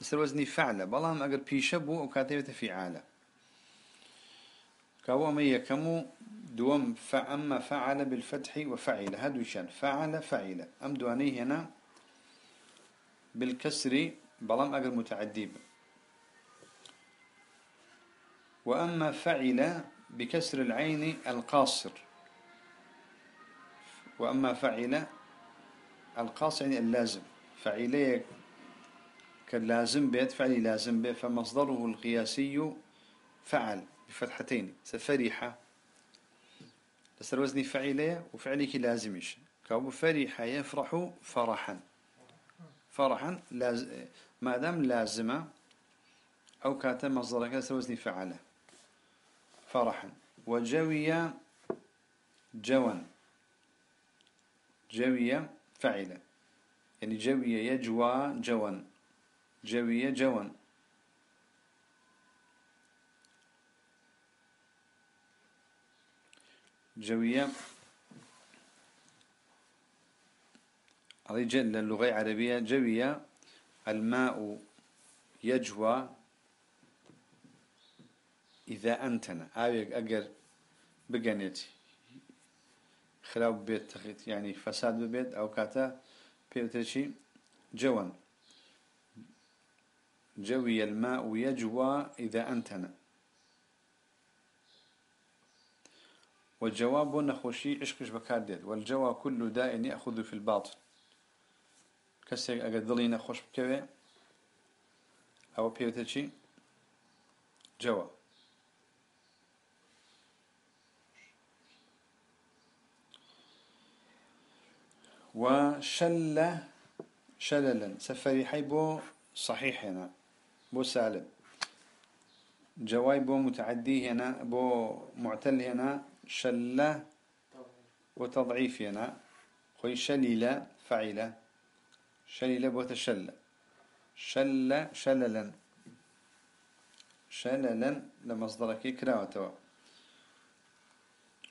لسر وزني فعل بلام أجر بيشة بو وكاتبة فعالة كهو ما يكمو دوم فأما فعل بالفتح وفعل. هدو شان. فعل فعل. أم دواني هنا بالكسر بلام أجر متعدي به. وأما فعل بكسر العين القاصر. وأما فعل القاصر يعني اللازم. فعليك كاللازم بيت فعل لازم بيت. فمصدره القياسي فعل. بفتحتين سفريحة. لسر وزني فعلية وفعلك لازمش كابو فرح يفرح فرحا. فرحا لاز... ما دام لازمة أو كاتم مصدرك لسر وزني فعله فرحا. وجوي جوا جوي فعل يعني جوي يجوى جوا جوي جوا جوية. هذه جل اللغة العربية جوية. الماء يجوى إذا أنتنا آويك أجر بجنت خراب بيت تخيت يعني فساد ببيت أو كاتا بيوتشي جوان. جوي الماء يجوى إذا أنتنا والجواب نخوشي عشقش بكارديت والجواب كل داء يأخذ في الباطن. كسي أقدلي نخوش بكوي أو بيوتشي جواب. وشل شللا سفري حي بو صحيح هنا بو سالم. جواي بو متعدي هنا بو معتل هنا. شلة وتضعيف هنا. خوي شليلة فعلة شليلة بو تشلة شل شللا. شللا لمصدرك كراوة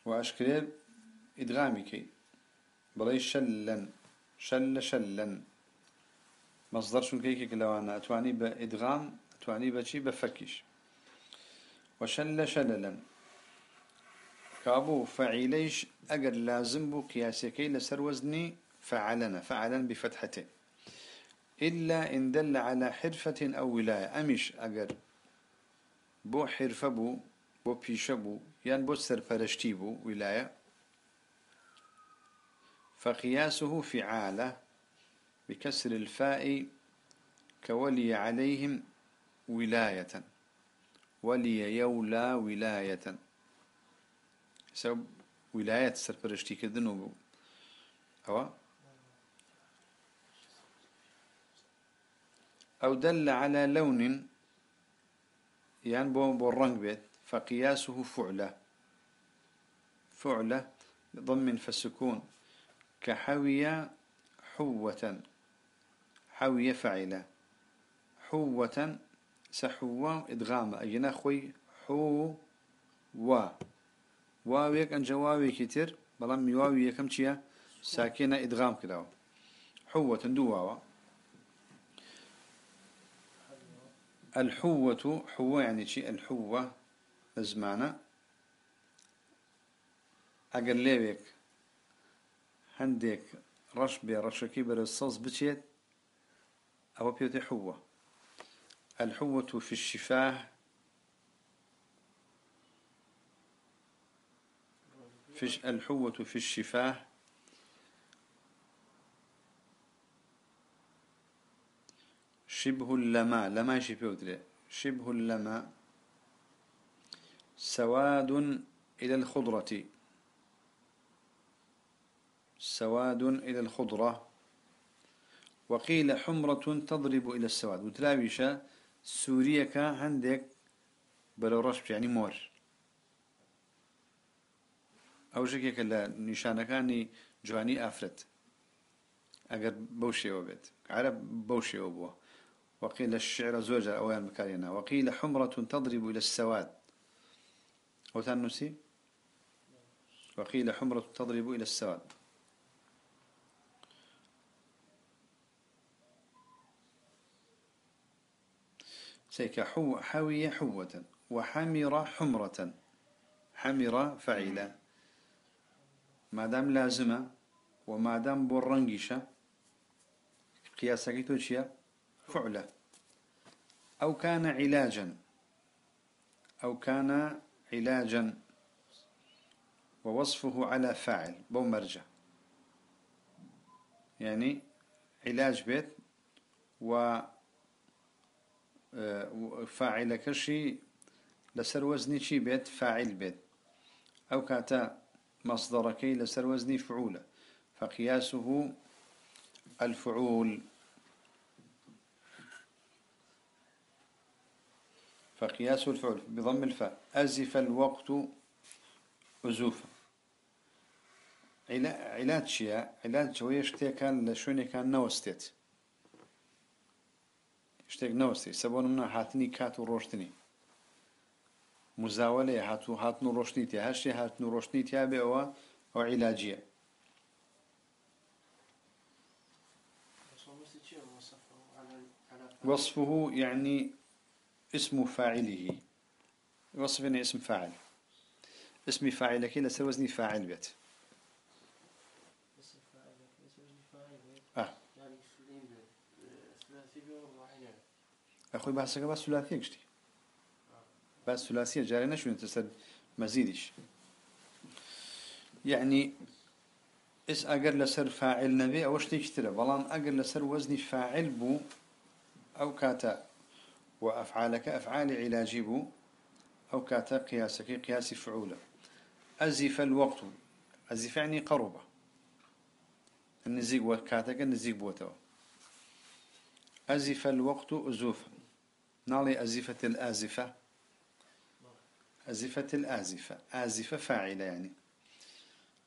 وأشكريب إدغامي كي بڵێ شەلەن شەل لە شەلەن مەصدر شونکەیەکێک لەوانە ئەتوانی بە ئیدغام ئەتوانی بەچی بە فەکیش وشل شللا. كابو فعيليش أجر لازم بو قياسيكي لسر وزني فعلنا فعلا بفتحته. إلا إن دل على حرفة أو ولاية. أمش أجر بو حرفة بو بو بيشبو يعني بو سرپرشتي بو ولاية. فقياسه فعالة بكسر الفاء كولي عليهم ولاية. ولي يولى ولاية. سو ولاية سەرپەرشتی کردن و أو أو دل على لون يعني بۆ ڕەنگ بێت فقياسه فعلة. فعلة ضم فالسكون كحوي حوة حوي فعلة حوة سحوة إدغام. أجنا خوي حو و واويك أن جواوي كتير بلام يواوي كم تشيا ساكنة إدغام كده حوة دواوا الحوة حوة يعني شيء الحوة زمانة أقل هندێک ڕەش بێ ڕەشەکەی بەرە سەز بچێت ئەوە پێوتێ حووە. الحوة في الشفاه في الحوة في الشفاه. شبه اللماء لما شبه شبه اللماء سواد إلى الخضرة. سواد إلى الخضرة. وقيل حمرة تضرب إلى السواد. وتلاويشة سوريك عندك بلورش يعني مور. أو شكيك نشانة كاني جواني أفرت أجر بوشي وبيت عرب بوشي وبوه وقيل الشعر زوجة أوان مكارينا وقيل حمرة تضرب إلى السواد. أو تنسي وقيل حمرة تضرب إلى السواد. سيك حو حوي حوة. وحمر حمرة. حمر فعيلة ما دام لازمة وما دام برنجشة قياسك توشيا فعلة أو كان علاجا أو كان علاجا ووصفه على فاعل بو مرجع يعني علاج بيت و آه، فاعل كشي لسر وزني شي بيت فاعل بيت أو كاتا مصدركي لسر وزني فعولة فقياسه الفعول. فقياس الفعل بضم الفاء. أزف الوقت أزوفا. علاج شيء علاج شوية شتي كان لشوني كان نوستيت. شتێک نەوەستی سەبۆ منە هاتنی کات و مزاوەلێ هاتو هاتن ڕۆشتنی تیا هەشتی هاتن و ڕۆشتنی تیا بێەوە ئەو عیلاجیە وصفه يعني اسم فاعله. وصف يعني اسم فاعل. اسم فاعل كي لسر وزني فاعل بيت. آه. يعني أخوي بحثك بس ثلاثية قشتي. بس ثلاثية جاري نشو تسد مزيدش. يعني إس اگر لسر فاعل نبي أو شتي كتير بلان اگر لسر وزني فاعل بو أو كاتا. وأفعالك أفعال علاجي بو أو كاتا قياسك قياس فعولة ازف الوقت. ازف يعني قربة. النزيق وكاتك النزيق بوتو أزف الوقت أزوفا. نالي أزفة الآزفة. أزفة الآزفة. آزفة فاعلة يعني.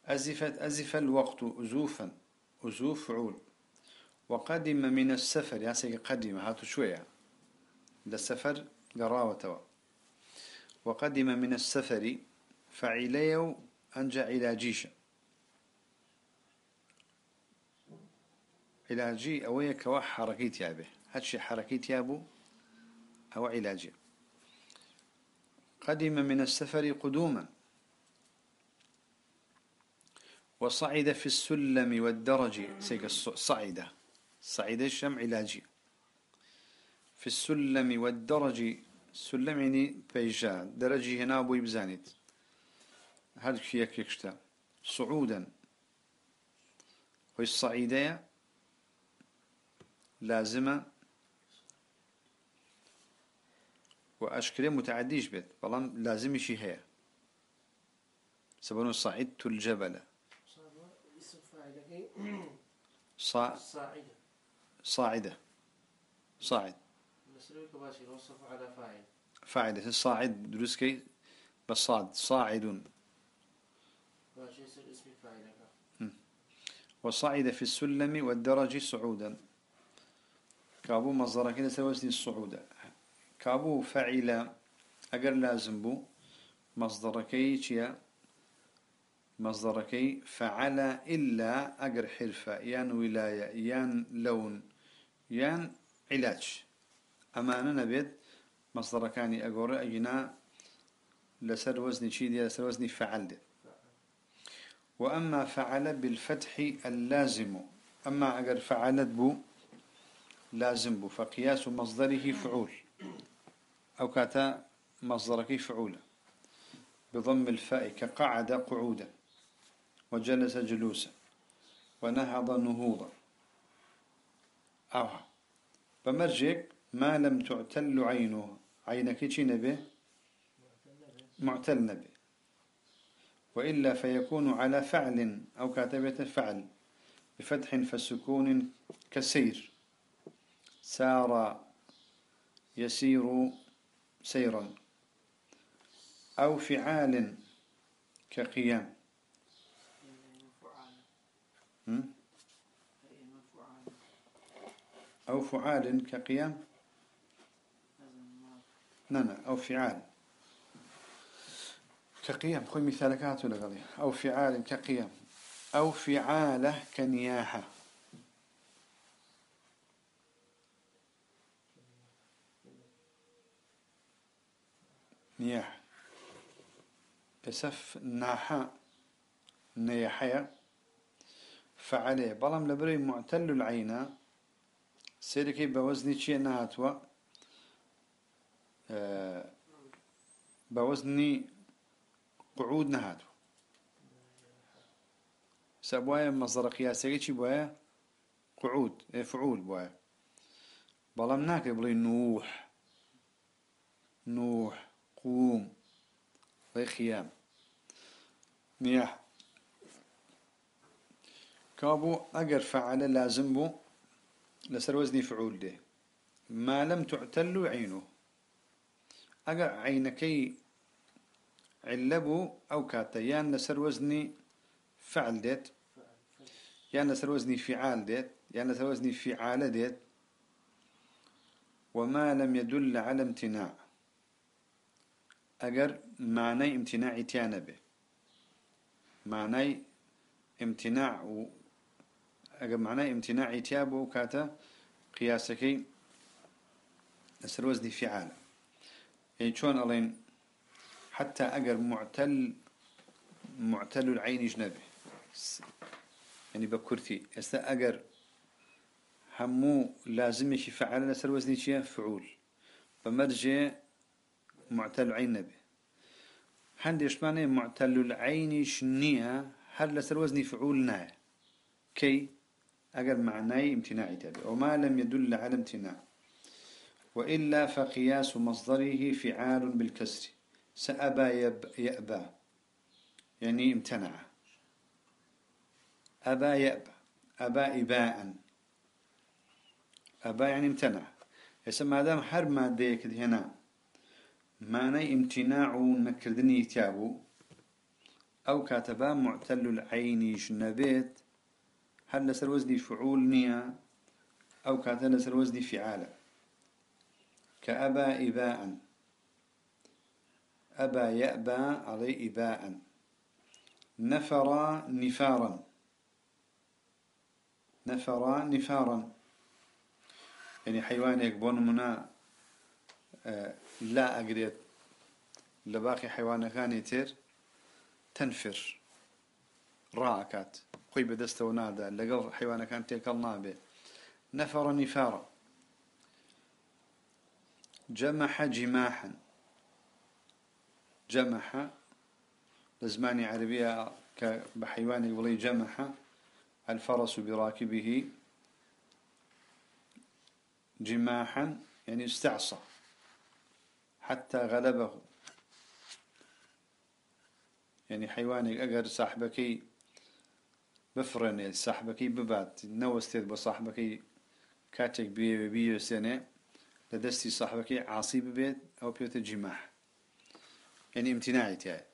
أزفت أزف الوقت أزوفا. أزوف فعول وقدم من السفر. يعني قدم. هاتو شوية. للسفر قراوة وقدم من السفر. فعليو أنجا علاجيشا علاجي أويا كوا حركيت يابه. هادشي حركيت يابو أو علاجي قدم من السفر قدوما. وصعد في السلم والدرج. سيق صعد. صعد الشمع علاجي في السلم والدرج. سلم يعني بيجا. درجي هنا أبو يبزانيت. هل كيك يكشتا صعودا. والصعيدية لازمة. وأشكال متعديش بيت. بلان لازم شي هي سبحانه صعدت الجبل. صا... صاعدة. صاعدة صاعد. فاعلة الصاعد دروسكي بصاد صاعد باشي يصير اسم فاعل وصعد في السلم والدرج صعودا. كابو مصدر كده سوى الصعود كابو فعل أجر لازم بو مصدر كي مصدر كي فعل إلا أجر حرفة يان ولاية يان لون يان علاج. أمانة نبيت مصدر كاني أجر أجنا لسر وزني شيء لسر وزني فعل دي. وأما فعل بالفتح اللازم أما أجر فعلت بو لازم بو فقياس مصدره فعول. أو كاتا مصدرك فعولة بضم الفاء كقعد قعودا وجلس جلوسا ونهض نهوضا. أوها. بمرجك ما لم تعتل عينه. عينك شي نبي؟ معتل نبي. وإلا فيكون على فعل أو كاتبة فعل بفتح فسكون كسير. سار يسير سيرا أو فعال كقيام. أو فعال كقيام؟ نعم أو فعال كقيام. خوي مثالك هاتو لقلي أو فعال كقيام. أو فعالة كنياحة. نياح. بسف ناحا نيحيا فعليه بلام لبري معتل العين سيركي بوزني شيء نهاتوا. أه بوزني قعود نهاتوا. سبوايا مصدر قياسي شي بوايا؟ قعود إيه فعول بوايا. بلام ناك بلي نوح. نوح. قوم خيام نياح كابو أجر فعل لازم بو لسر وزني فعول ده. ما لم تعتل عينه. أجر عينكي علبو أو كاتيان لسر وزني فعل ديت يعني لسر وزني فعال ديت يعني لسر وزني فعال ديت وما لم يدل على امتناع. أجر معنى امتناع تيانا به معنى امتناع و أجر معنى امتناع تيابه كاتا قياسكي لسر وزني فعال. يعني شون ألين حتى أجر معتل معتل العين جنبه يعني بكرتي استا أجر همو لازم يشي فعل لسر وزني شيء فعول. بمرجع معتل العين نبي. هندش معنى معتل العين شنية هل لسر وزني فعول نا كي أجر معناي امتناعي تابع. وما لم يدل على امتناع. وإلا فقياس مصدره فعال بالكسر. سأبى يب يأبى. يعني امتنع. أبى يأبى. أبى إباء. أبى يعني امتنع. يسمى ما دام حرب مادة كده هنا معنى امتناع نكردني تابو أو كاتبا معتل العين جنبيت هل لسر وزني فعول نيا؟ أو كاتب لسر وزني فعالة كأبى إباء. أبى يأبى علي إباء. نفر نفارا. نفر نفارا. يعني حيوان يكبون منا آه، لا أقريت لباقي حيوان كان يتر تنفر. راكات خوي بدست ونادى لقل حيوان كان تيكل نابه نفر نفارا. جمح جماحا. جمح. لزماني عربية بحيوان يقولي جمح. الفرس براكبه. جماحا. يعني استعصى. حتى غلبه. يعني حيوانك أجر صاحبك بفرن صاحبك ببات نوستيد بصاحبك كاتك بي بي سنة لدستي صاحبك عاصي ببيت أو بيوت الجماح يعني امتناعي تاعي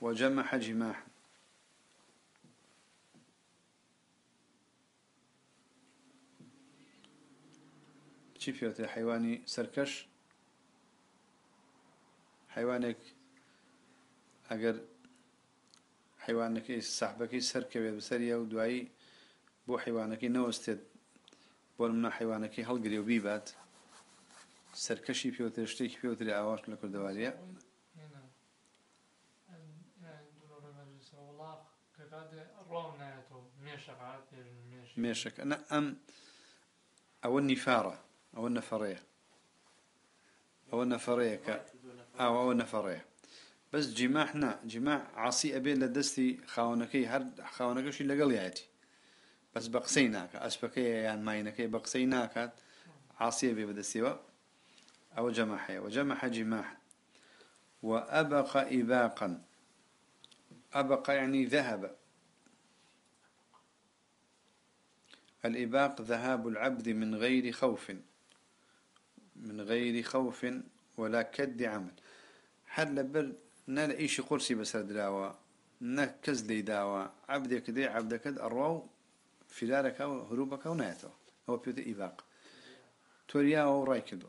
وجمح جماحا چی حیوانی سەرکەش حیوانێک ئەگەر حیوانەکەی ساحبەکەی سەرکەوێت بەسەریە و دوایی بۆ حیوانەکەی نەوەستێت بۆ منە حیوانەکەی هەڵگری و بیبات. سەرکەشی پێوتر شتێکی پێوتری ئاواش لە کوردەواریە مێشک ئەم ئەوە نیفارە ئەوە نەفەڕەیە. ئەوە نەفەڕەیەکە ئەوە نەفەڕەیە بەس جیماح نا لە دەستی خاونەکەی هەر خاونەکەشی لەگەڵ یاەتی بەس بە قسەی ناکە ئەسپەکەی یان ماینەکەی بە قسەی ناکات عاصية ببدسيوة أو جمحية وجمح جماح. وأبق إباقا. أبق يعني ذهب. الإباق ذهاب العبد من غير خوف. من غير خوف ولا كد عمل. هل لبر نال إيش قرسي بس دراوا نكز لي داوا عبدك دي عبدك أرواو فرارك أو هروبك أو ناتو هو بيوت إباق. توريا أو رايكدو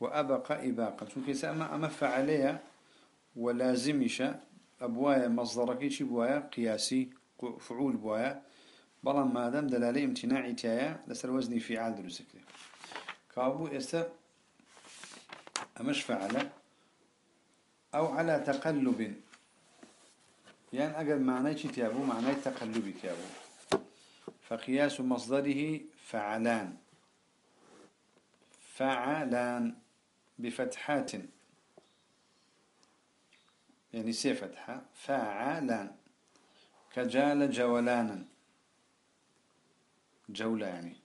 وأبق إباقا شو كيس أما فعليا ولازمش أبوايا مصدرك شي بوايا قياسي فعول بوايا. بلا ما دام دلالة امتناعي تايا لسر وزني فعال دروسك كابو استا أمش فعل أو على تقلب يعني أقل معنى تيابو معنى تقلب تيابو فقياس مصدره فعلان فعلان بفتحات يعني سي فتحة فعلان كجال جولانا جولة يعني.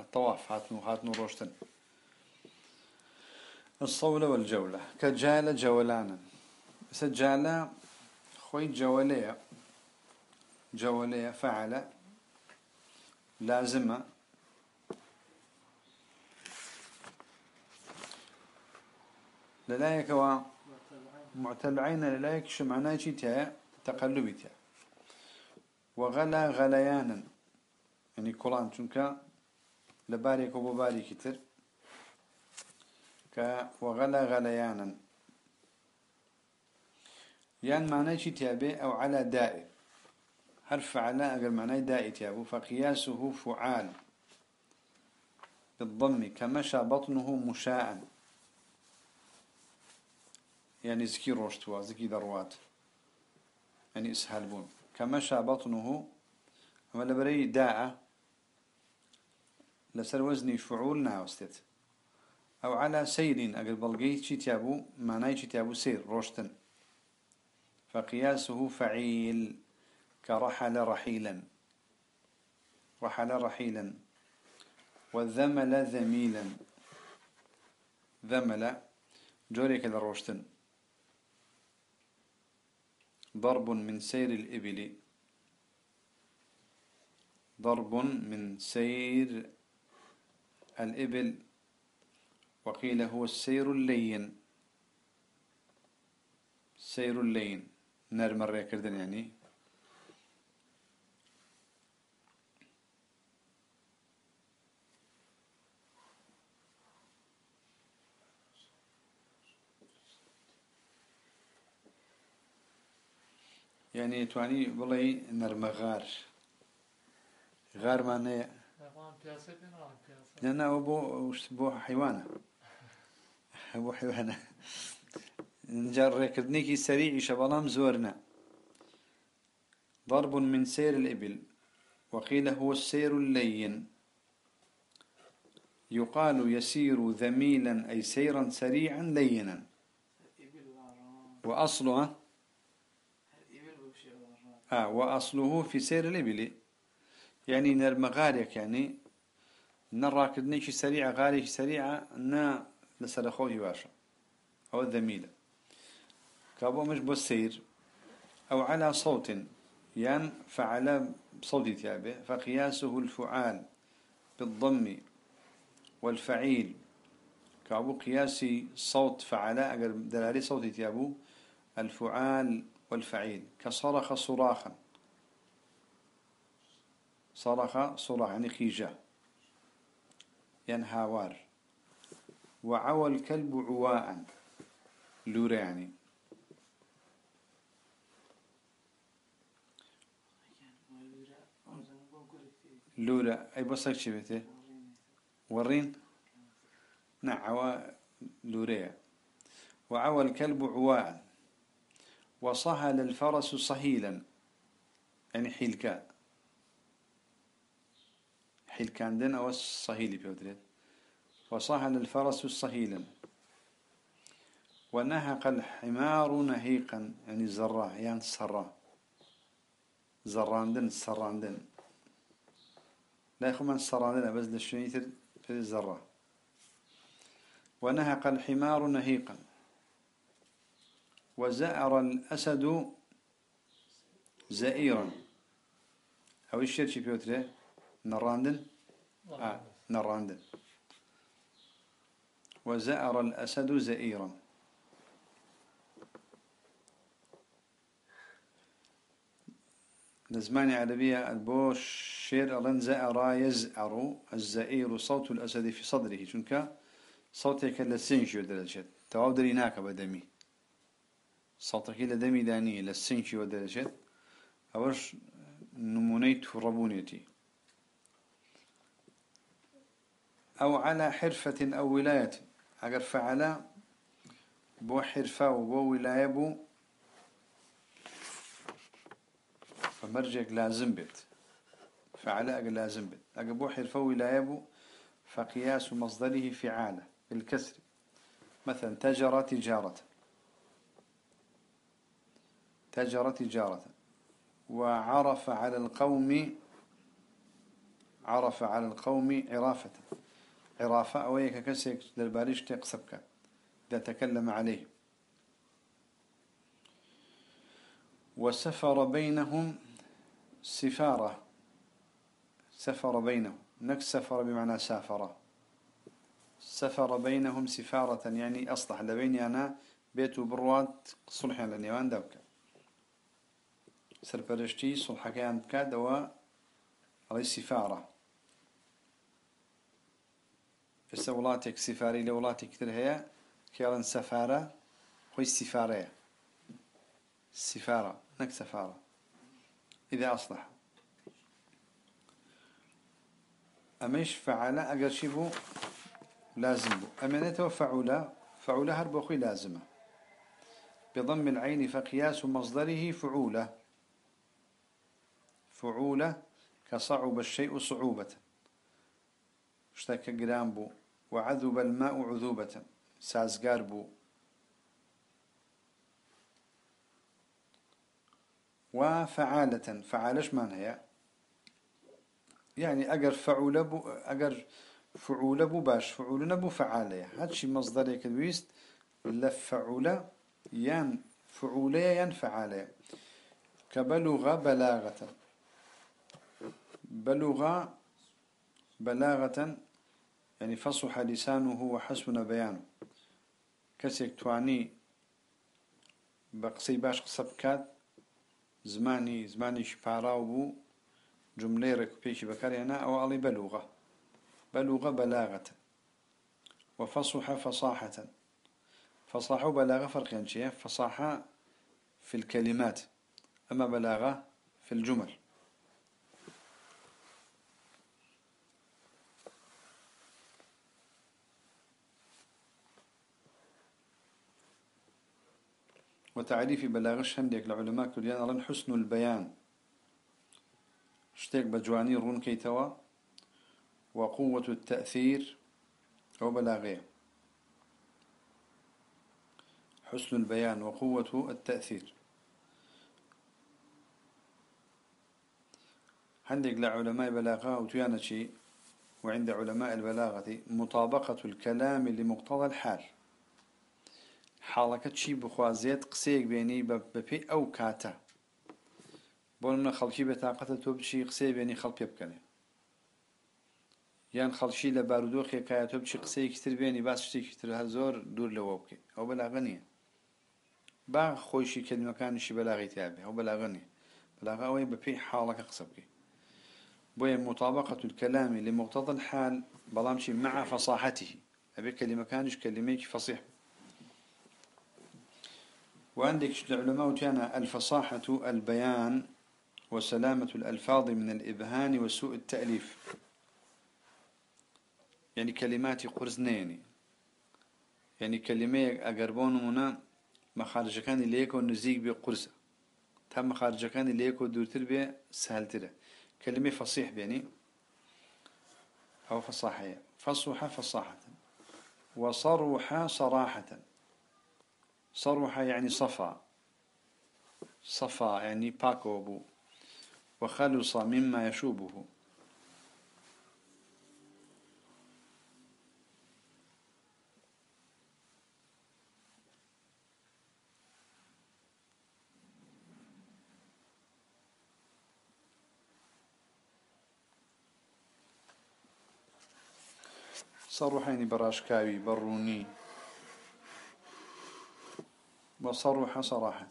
الطواف هاتنو هاتنو روشتن. الصولة والجولة. كجال جولانا. سجالة خوي جولية جولية فعل لازمة. للايك و معتل عين للايك شو معناه شي تا تقلبي تا وغلا غليانا. يعني كلان چونك لباريك وبباري كتر ك وغلا غليانا يعني معناه شي تابع أو على دائر حرف على أقل معناه دائي تابو فقياسه فعال. بالضم كمشى بطنه مشاء يعني زكي روشتوا زكي دروات يعني اسهال بون كمشى بطنه أما لبري داء لسر وزني فعول ناوستت أو على سير أقل بلغي شي تابو معناه شي تابو سير روشتن. فقياسه فعيل كرحل رحيلا رحل رحيلا وذمل ذميلا ذمل جوريك الروشتن ضرب من سير الإبل. ضرب من سير الإبل وقيل هو السير اللين. سير اللين. نار مرة كردن يعني. يعني تواني والله نرمى غار غار معناه لأنه أبو وش بو حيوانة أبو حيوانة نجار كردنيكي سريع شبلام زورنا ضرب من سير الإبل وقيل هو السير اللين يقال يسير ذميلا أي سيرا سريعا لينا وأصلها آه وأصله في سير الإبل يعني نرمى غارك يعني نرى كدنيش سريعة غارك سريعة نا لسر باشا. أو الذميلة. كابو مش بالسير أو على صوت. ين فعل صوت تابع فقياسه الفعال بالضم والفعيل. كابو قياسي صوت فعل أجر دلالي صوت تابو الفعال والفعيل. كصرخ صراخا. صرخ صراخ يعني خيجة. ينهاوار وعوى الكلب عواء. لورا يعني لورا. أي بصك شبته ورين. نعوى لوريا. وعوى الكلب عواء. وصهل الفرس صهيلا. يعني حيلكا حيلكان دن أو الصهيل بيودريت وصهل الفرس صهيلا. ونهق الحمار نهيقا يعني زراه يعني سراه زراندن سراندن. لا يخو من سراندن بس للشنيتر في الزراه ونهق الحمار نهيقا. وزأر الأسد زئيرا. ئەوە چی پێئەوترێ نەڕاندن؟ آه نەڕاندن. وزأر الأسد زئيرا. لە زمانی عەرەبییا بۆ شێر ئەڵێن زأر يزأر الزئير صوت الأسد في صدره شنك صوتێکە لە سنجی دەرەچێت. تەواو دەری ناکە بە دەمی. سەڵتەکەی لە دەمی دانی لە أو على حرفة أو ولاية. أجر فعل بو حرفة وبو ولاية بو. فمرجع لازم بيت. فعل أجر لازم بيت. أجر بو حرفة ولاية بو. فقياس مصدره فعالة بالكسر. مثلا تجر تجارة. تجر تجارة. وعرف على القوم عرف على القوم عرافة عرافة أويك كسيك للباريش تقصبك إذا تكلم عليه. وسفر بينهم سفارة. سفر بينهم. نك سفر بمعنى سافر. سفر بينهم سفارة يعني أصلح. لبيني أنا بيت بروات صلح على نيوان دبك سرپرشتي صلح كان بكاد و سفارة. ئێستا وڵاتێک سیفاری لە وڵاتی تر هەیە کێڵەن سەفارە خۆی سیفارەیە سفارة نك سفارة إذا أصلح أميش فعل أجر شبو لازم بو أمنته فعلا فعلا هرب أخي لازمة بضم العين فقياس مصدره فعولة فعولة كصعب الشيء صعوبة اشتكى جرام بو وعذب الماء عذوبة. سازقار بو وفعالة فعالش من هي؟ يعني أجر فعول بو أجر فعول بو باش فعول نبو فعالة. هادشي مصدر كدويست لفعولة ين فعولة ين فعالة. كبلغ بلاغة. بلغ بلاغة يعني فصح لسانه وحسن بيانه. كسيك تواني بقصي باش قصب كات زماني زماني شفاراو بو جملة ركبيش بكاري أنا أو علي بلوغة بلوغة بلاغة وفصح فصاحة فصاح وبلاغة فرق شيء فصاحة في الكلمات أما بلاغة في الجمل. وتعريف بلاغش هندك لعلماء كليان أرن حسن البيان. اشتيك بجواني رون كيتوا وقوة التأثير أو بلاغية حسن البيان وقوة التأثير. هەندێک لە علماء بلاغة وتیانە چی وعند علماء البلاغة مطابقة الكلام لمقتضى الحال. حاڵەکە چی بخوازێت؟ قسەیەک بێنی بەپێی ئەو کاتە. بۆ منە خەڵکی بێتاقەتە تۆ بچی قسەی بێنی خەڵ پێ بکەنێ. یان خەڵکی لە بارودۆخێکایە تۆ بچی قسەیەکی تر بێنی باس شتێکی تر هە زۆر دوور لەوە بکەیت ئەو بەلاغە نییە. با خۆشی کلمەکانیشی بەلاغی تیاابێ ئەو بەلاغە نیە بەلاغا ئەوەی بەپێی حاڵەکە قسە بکەیت بۆیە مطابقة الكلام لمقتضى الحال بەڵام شي مع فصاحته. كلمة كانش كلمة فصيح وعندك العلماء كان الفصاحة البيان وسلامة الألفاظ من الإبهان وسوء التأليف. يعني كلمات قرزنين يعني كلمة أقربون منا مخارج كان ليكو نزيق بقرزة تم مخارج كان ليكو دورتر بي سهلتر كلمة فصيح بيني أو فصاحة فصوحة فصاحة. وصروح صراحة. صروح يعني صفا. صفا يعني باكو وخلص مما يشوبه. صروح يعني براشكاوي بروني. وصرح صراحة.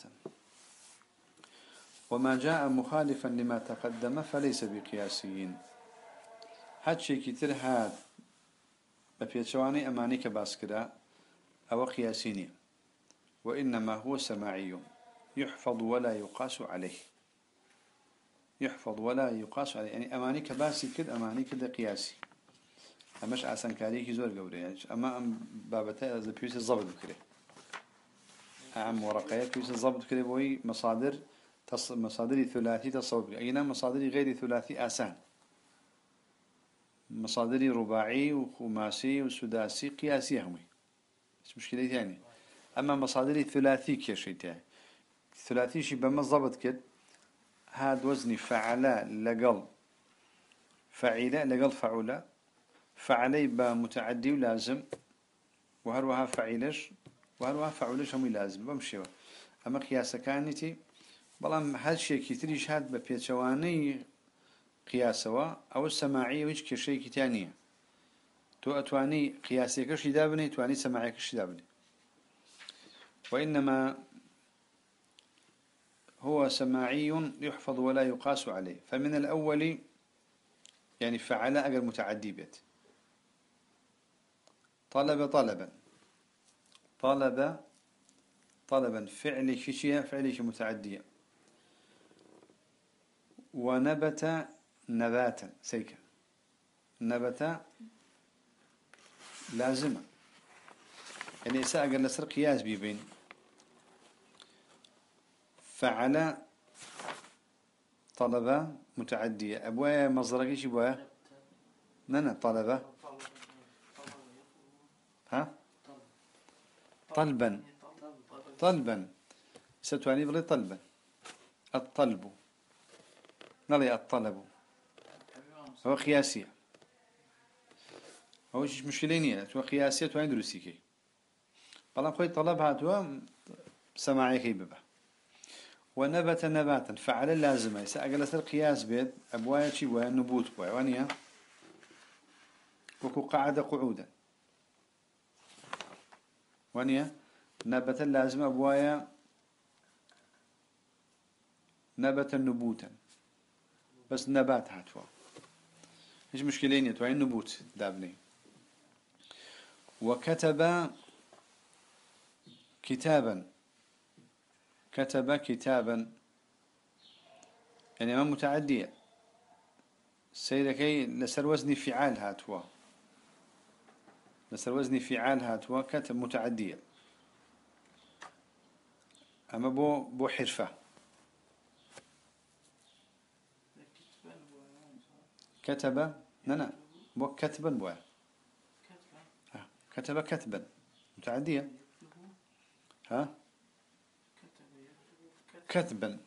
وما جاء مخالفا لما تقدم فليس بقياسيين. هاد شيء كتير هاد ببيتشواني أماني كباسكدا أو قياسيني وإنما هو سماعي يحفظ ولا يقاس عليه يحفظ ولا يقاس عليه يعني أماني كباسي كد أماني كد قياسي أمش عسان كاريكي زور قوري أما أم بابتا إذا بيوسي الضبط بكري أعم ورقية. بيوسي الضبط بكري بوي مصادر تص... مصادر ثلاثي تصوب أينا مصادر غير ثلاثي آسان. مصادر رباعي وخماسي وسداسي قياسي همي. مش مشكلة ثانية أما مصادر ثلاثي كيشي تاعي ثلاثي شي بما ضبط كد هاد وزني فعلا لقل. فعيلة لقل فعولا فعلي بمتعدي ولازم. وهروها فعيلش. وهروها فعولش هم لازم؟ بمشي أما قياسة كانتي بلام هاد شيء كتريش هاد ببيتشواني قياسوا أو السماعية ويش كشيء كتانية تو أتواني قياسي كش دابني تواني سماعي كش دابني وإنما هو سماعي يحفظ ولا يقاس عليه. فمن الأول يعني فعل أجر متعدي بيت. طلب طلبا. طلب طلبا فعل شيء فعل متعدية ونبت نباتا سيكا نبت لازمة يعني سأقل لسر قياس بيبين فعل طلبة متعدية أبويا مصدرك إيش أبويا ننا طلبة ها طلبا. طلبا. ستواني بلي طلبا. الطلب. نلي الطلب. هو قياسية هو شيء مشكلينية هو قياسية تواني دروسيكي بلان خوي طلب هاتوا سماعي خيبه ونبت نباتا. فعل لازمة يسا أقل قياس بيت أبوايا شي بوايا نبوت بوايا. وانيا؟ وكو قعد قعودا. وانيا نبت لازمة أبوايا نبت نبوتا. بس نبات هاتوا. إيش مشكلين يتوعي نبوت دابني وكتب كتابا كتب كتابا يعني ما متعدية سيدكي لسر وزني فعال هاتوا. لسر وزني فعال هاتوا كتب متعدية. أما بو بو حرفة. كتب ننا بو كتبا بو. كتب كتبا. متعدية. ها؟ كتبا.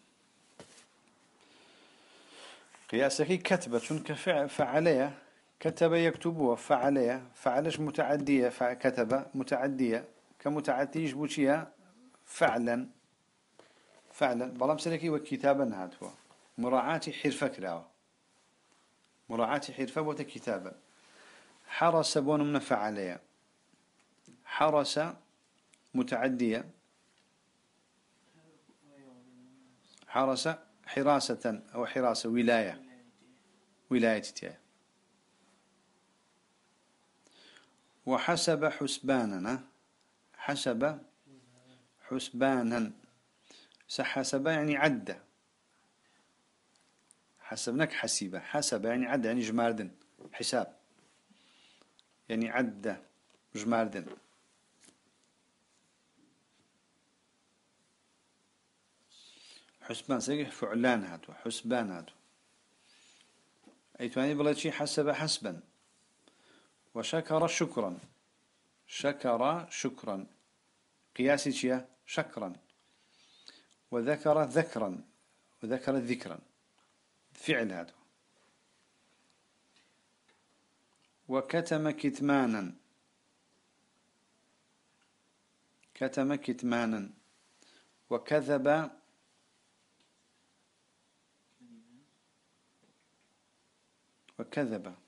قياسك كتبة شنك فعلية. كتب يكتب فعلية فعلش متعدية فكتب متعدية كمتعديش بوشيها فعلا فعلا. بلام سلكي وكتابا هاتوا مراعاة حرفة كراوة مراعاة حرفة بوتا كتابا. حرس بون من فعلية. حرس متعدية. حرس حراسة أو حراسة ولاية. ولاية تيا وحسب حسباننا. حسب حسبانا. سحسب يعني عدة. حسبناك حسيبة. حسب يعني عدة يعني جماردن حساب. يعني عدة جماردن حسبان سيقح فعلان هاتو. حسبان هاتو. أي تواني بلا حسب حسبا. وشكر شكرا. شكر شكرا. قياسي شكرا. وذكر ذكرا. وذكر ذكرا. فعل هذا. وكتم كتمانا. كتم كتمانا. وكذب وكذب.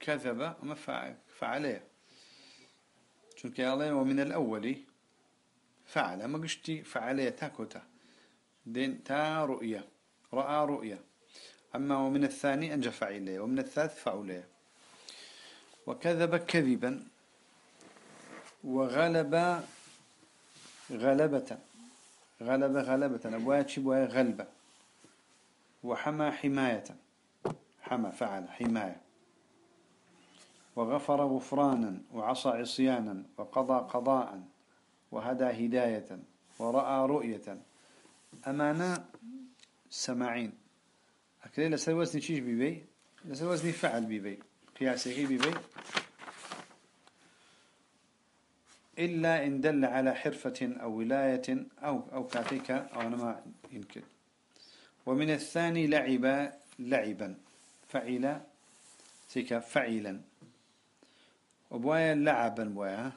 كذب ما فع- فعليه. چونك الله ومن الأول فعل. ما قشتي فعليه تاكوتا دين تا رؤية. رأى رؤية. أما ومن الثاني أنجى فعليه ومن الثالث فعليه وكذب كذبا. وغلب غلبة. غلب غلبة. أبوات شبوها غلبة. وحمى حماية. حمى فعل حماية. وغفر غفرانا وعصى عصيانا وقضى قضاء وهدى هداية ورأى رؤية. أمانة سماعين. أكلي لسر وزني شيش بيبي؟ لسر وزني فعل بيبي. قياسي بيبي. إلا إن دل على حرفة أو ولاية أو أو كاتيكا أو أنا ما يمكن. ومن الثاني لعب لعبا. فعل. تيكا فعلا. وبوايا لعبا بوايا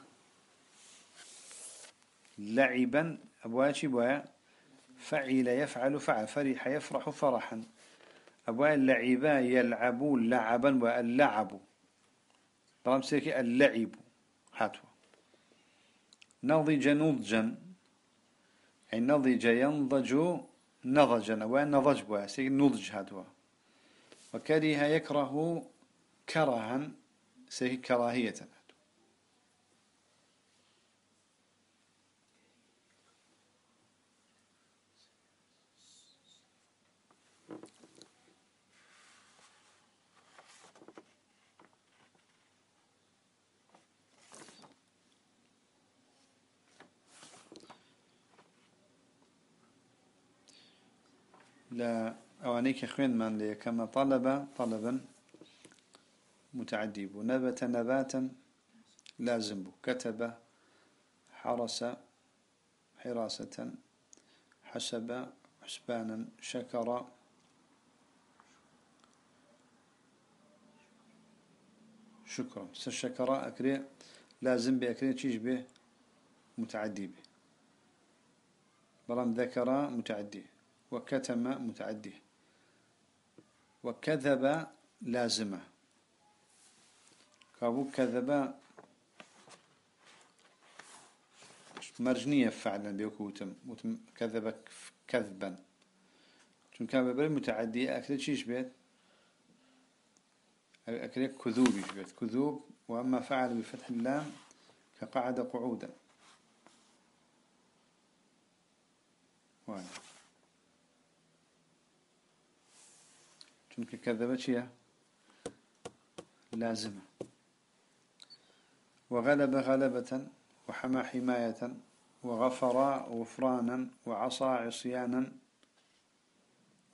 لعبا. أبوايا شي بوايا فعل يفعل فعل فرح يفرح فرحا. أبوايا اللعبا يلعبون لعبا واللعب طالما سيكي اللعب حاتوا نضج نضجا أي نضج ينضج نضجا. وين نضج بها سي نضج هاتوا وكره يكره كرها. سي كراهية لا أوانيك خوين من لي كما طلب طلبا متعدي بو نبت نباتا لازم. بو كتب حرس حراسة. حسب حسبانا. شكر شكرا. سشكر أكري. لازم بأكري تشيش به متعدي به برام ذكر متعدي. وكتم متعدي. وكذب لازمة. كابو كذب مرجنية فعلا بيوكوتم وتم كذب كذبا. چون كان ببري متعدي أكل شيش بيت؟ أكل كذوب بيت. كذوب وأما فعل بفتح اللام كقعد قعودا. وأنا كذبت هي لازمة وغلب غلبة وحمى حماية وغفر غفرانا وعصى عصيانا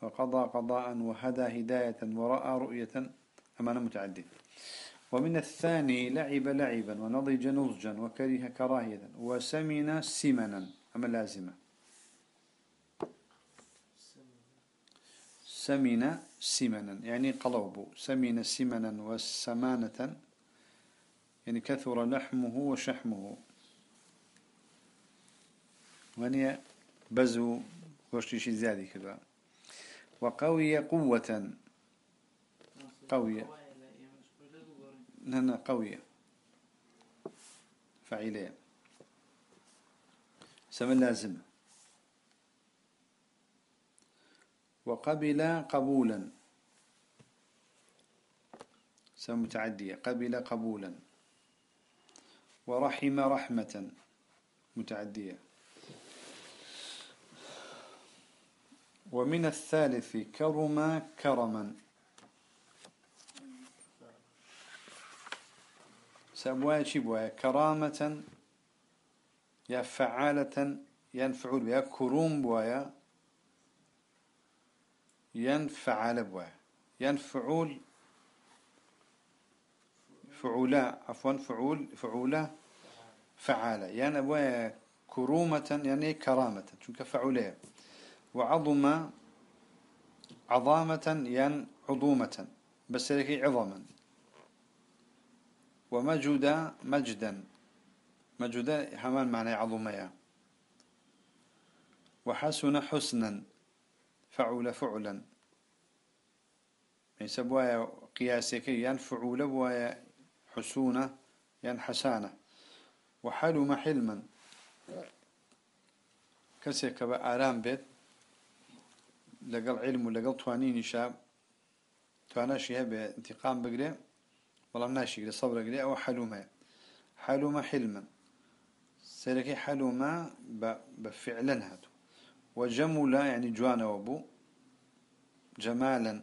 وقضى قضاء وهدى هداية ورأى رؤية. أمانة متعدد. ومن الثاني لعب لعبا ونضج نضجا وكره كراهية وسمن سمنا. أما لازمة سمن سمنا يعني قلوب. سمن سمنا والسمانة يعني كثر لحمه وشحمه. وني بزو وشتي زيادة كذا. وقوي قوة. قوية. هنا قوية. فعيلية سمن لازم. وقبل قبولا. سم متعدية. قبل قبولا. ورحم رحمة متعدية. ومن الثالث كرم كرما. سأبوها شبوها كرامة يا فعالة ينفعل بها. كروم بويا ينفعل بويا ينفعول فعولا عفوا فعول فعولا فعالة. يعني كرومة يعني كرامة شو كفعولها وعظم عظامة ين عظومة بس لك عظما ومجد مجدا. مجد همان معنى عظمية وحسن حسنا. فعل فعلا. يسبوا قياسك ين فعول بوايا حسونة ين حسانة. وحلم حلما. كسيك بآرام بيت لقل علم ولقل توانين شاب. تواناشي هبة انتقام بقري والله ناشي قري صبر قري أو حلومة حلومة حلما سيركي حلومة بفعلا هاتو. وجمل يعني جوانا وابو. جمالا.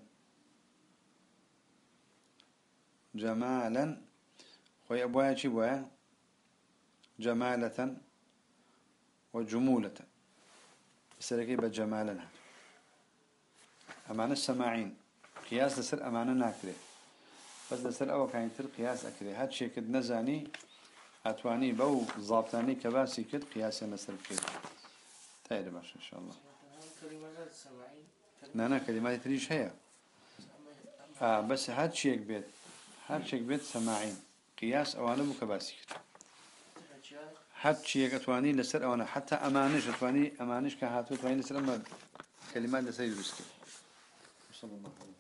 جمالا. خوي أبويا شي بويا جمالة وجمولة. سيركي بجمالا هاتو أمانة السماعين. قياس لسر أمانة ناكري. بس لسر أو كان يتر قياس أكري. هاد شيء كد نزاني أتواني بو ضابطاني كباسي كد قياس لسر كد تايد باش إن شاء الله. نانا كلمات تريش هي آه بس هاد شيء بيت هاد شيء بيت سماعين. قياس أوانا بو كباسي كد. هاد شيء أتواني لسر أوانا حتى أمانش أتواني أمانش كهاتو أتواني لسر أما كلمات لسر يدرس كد صلى الله عليه وسلم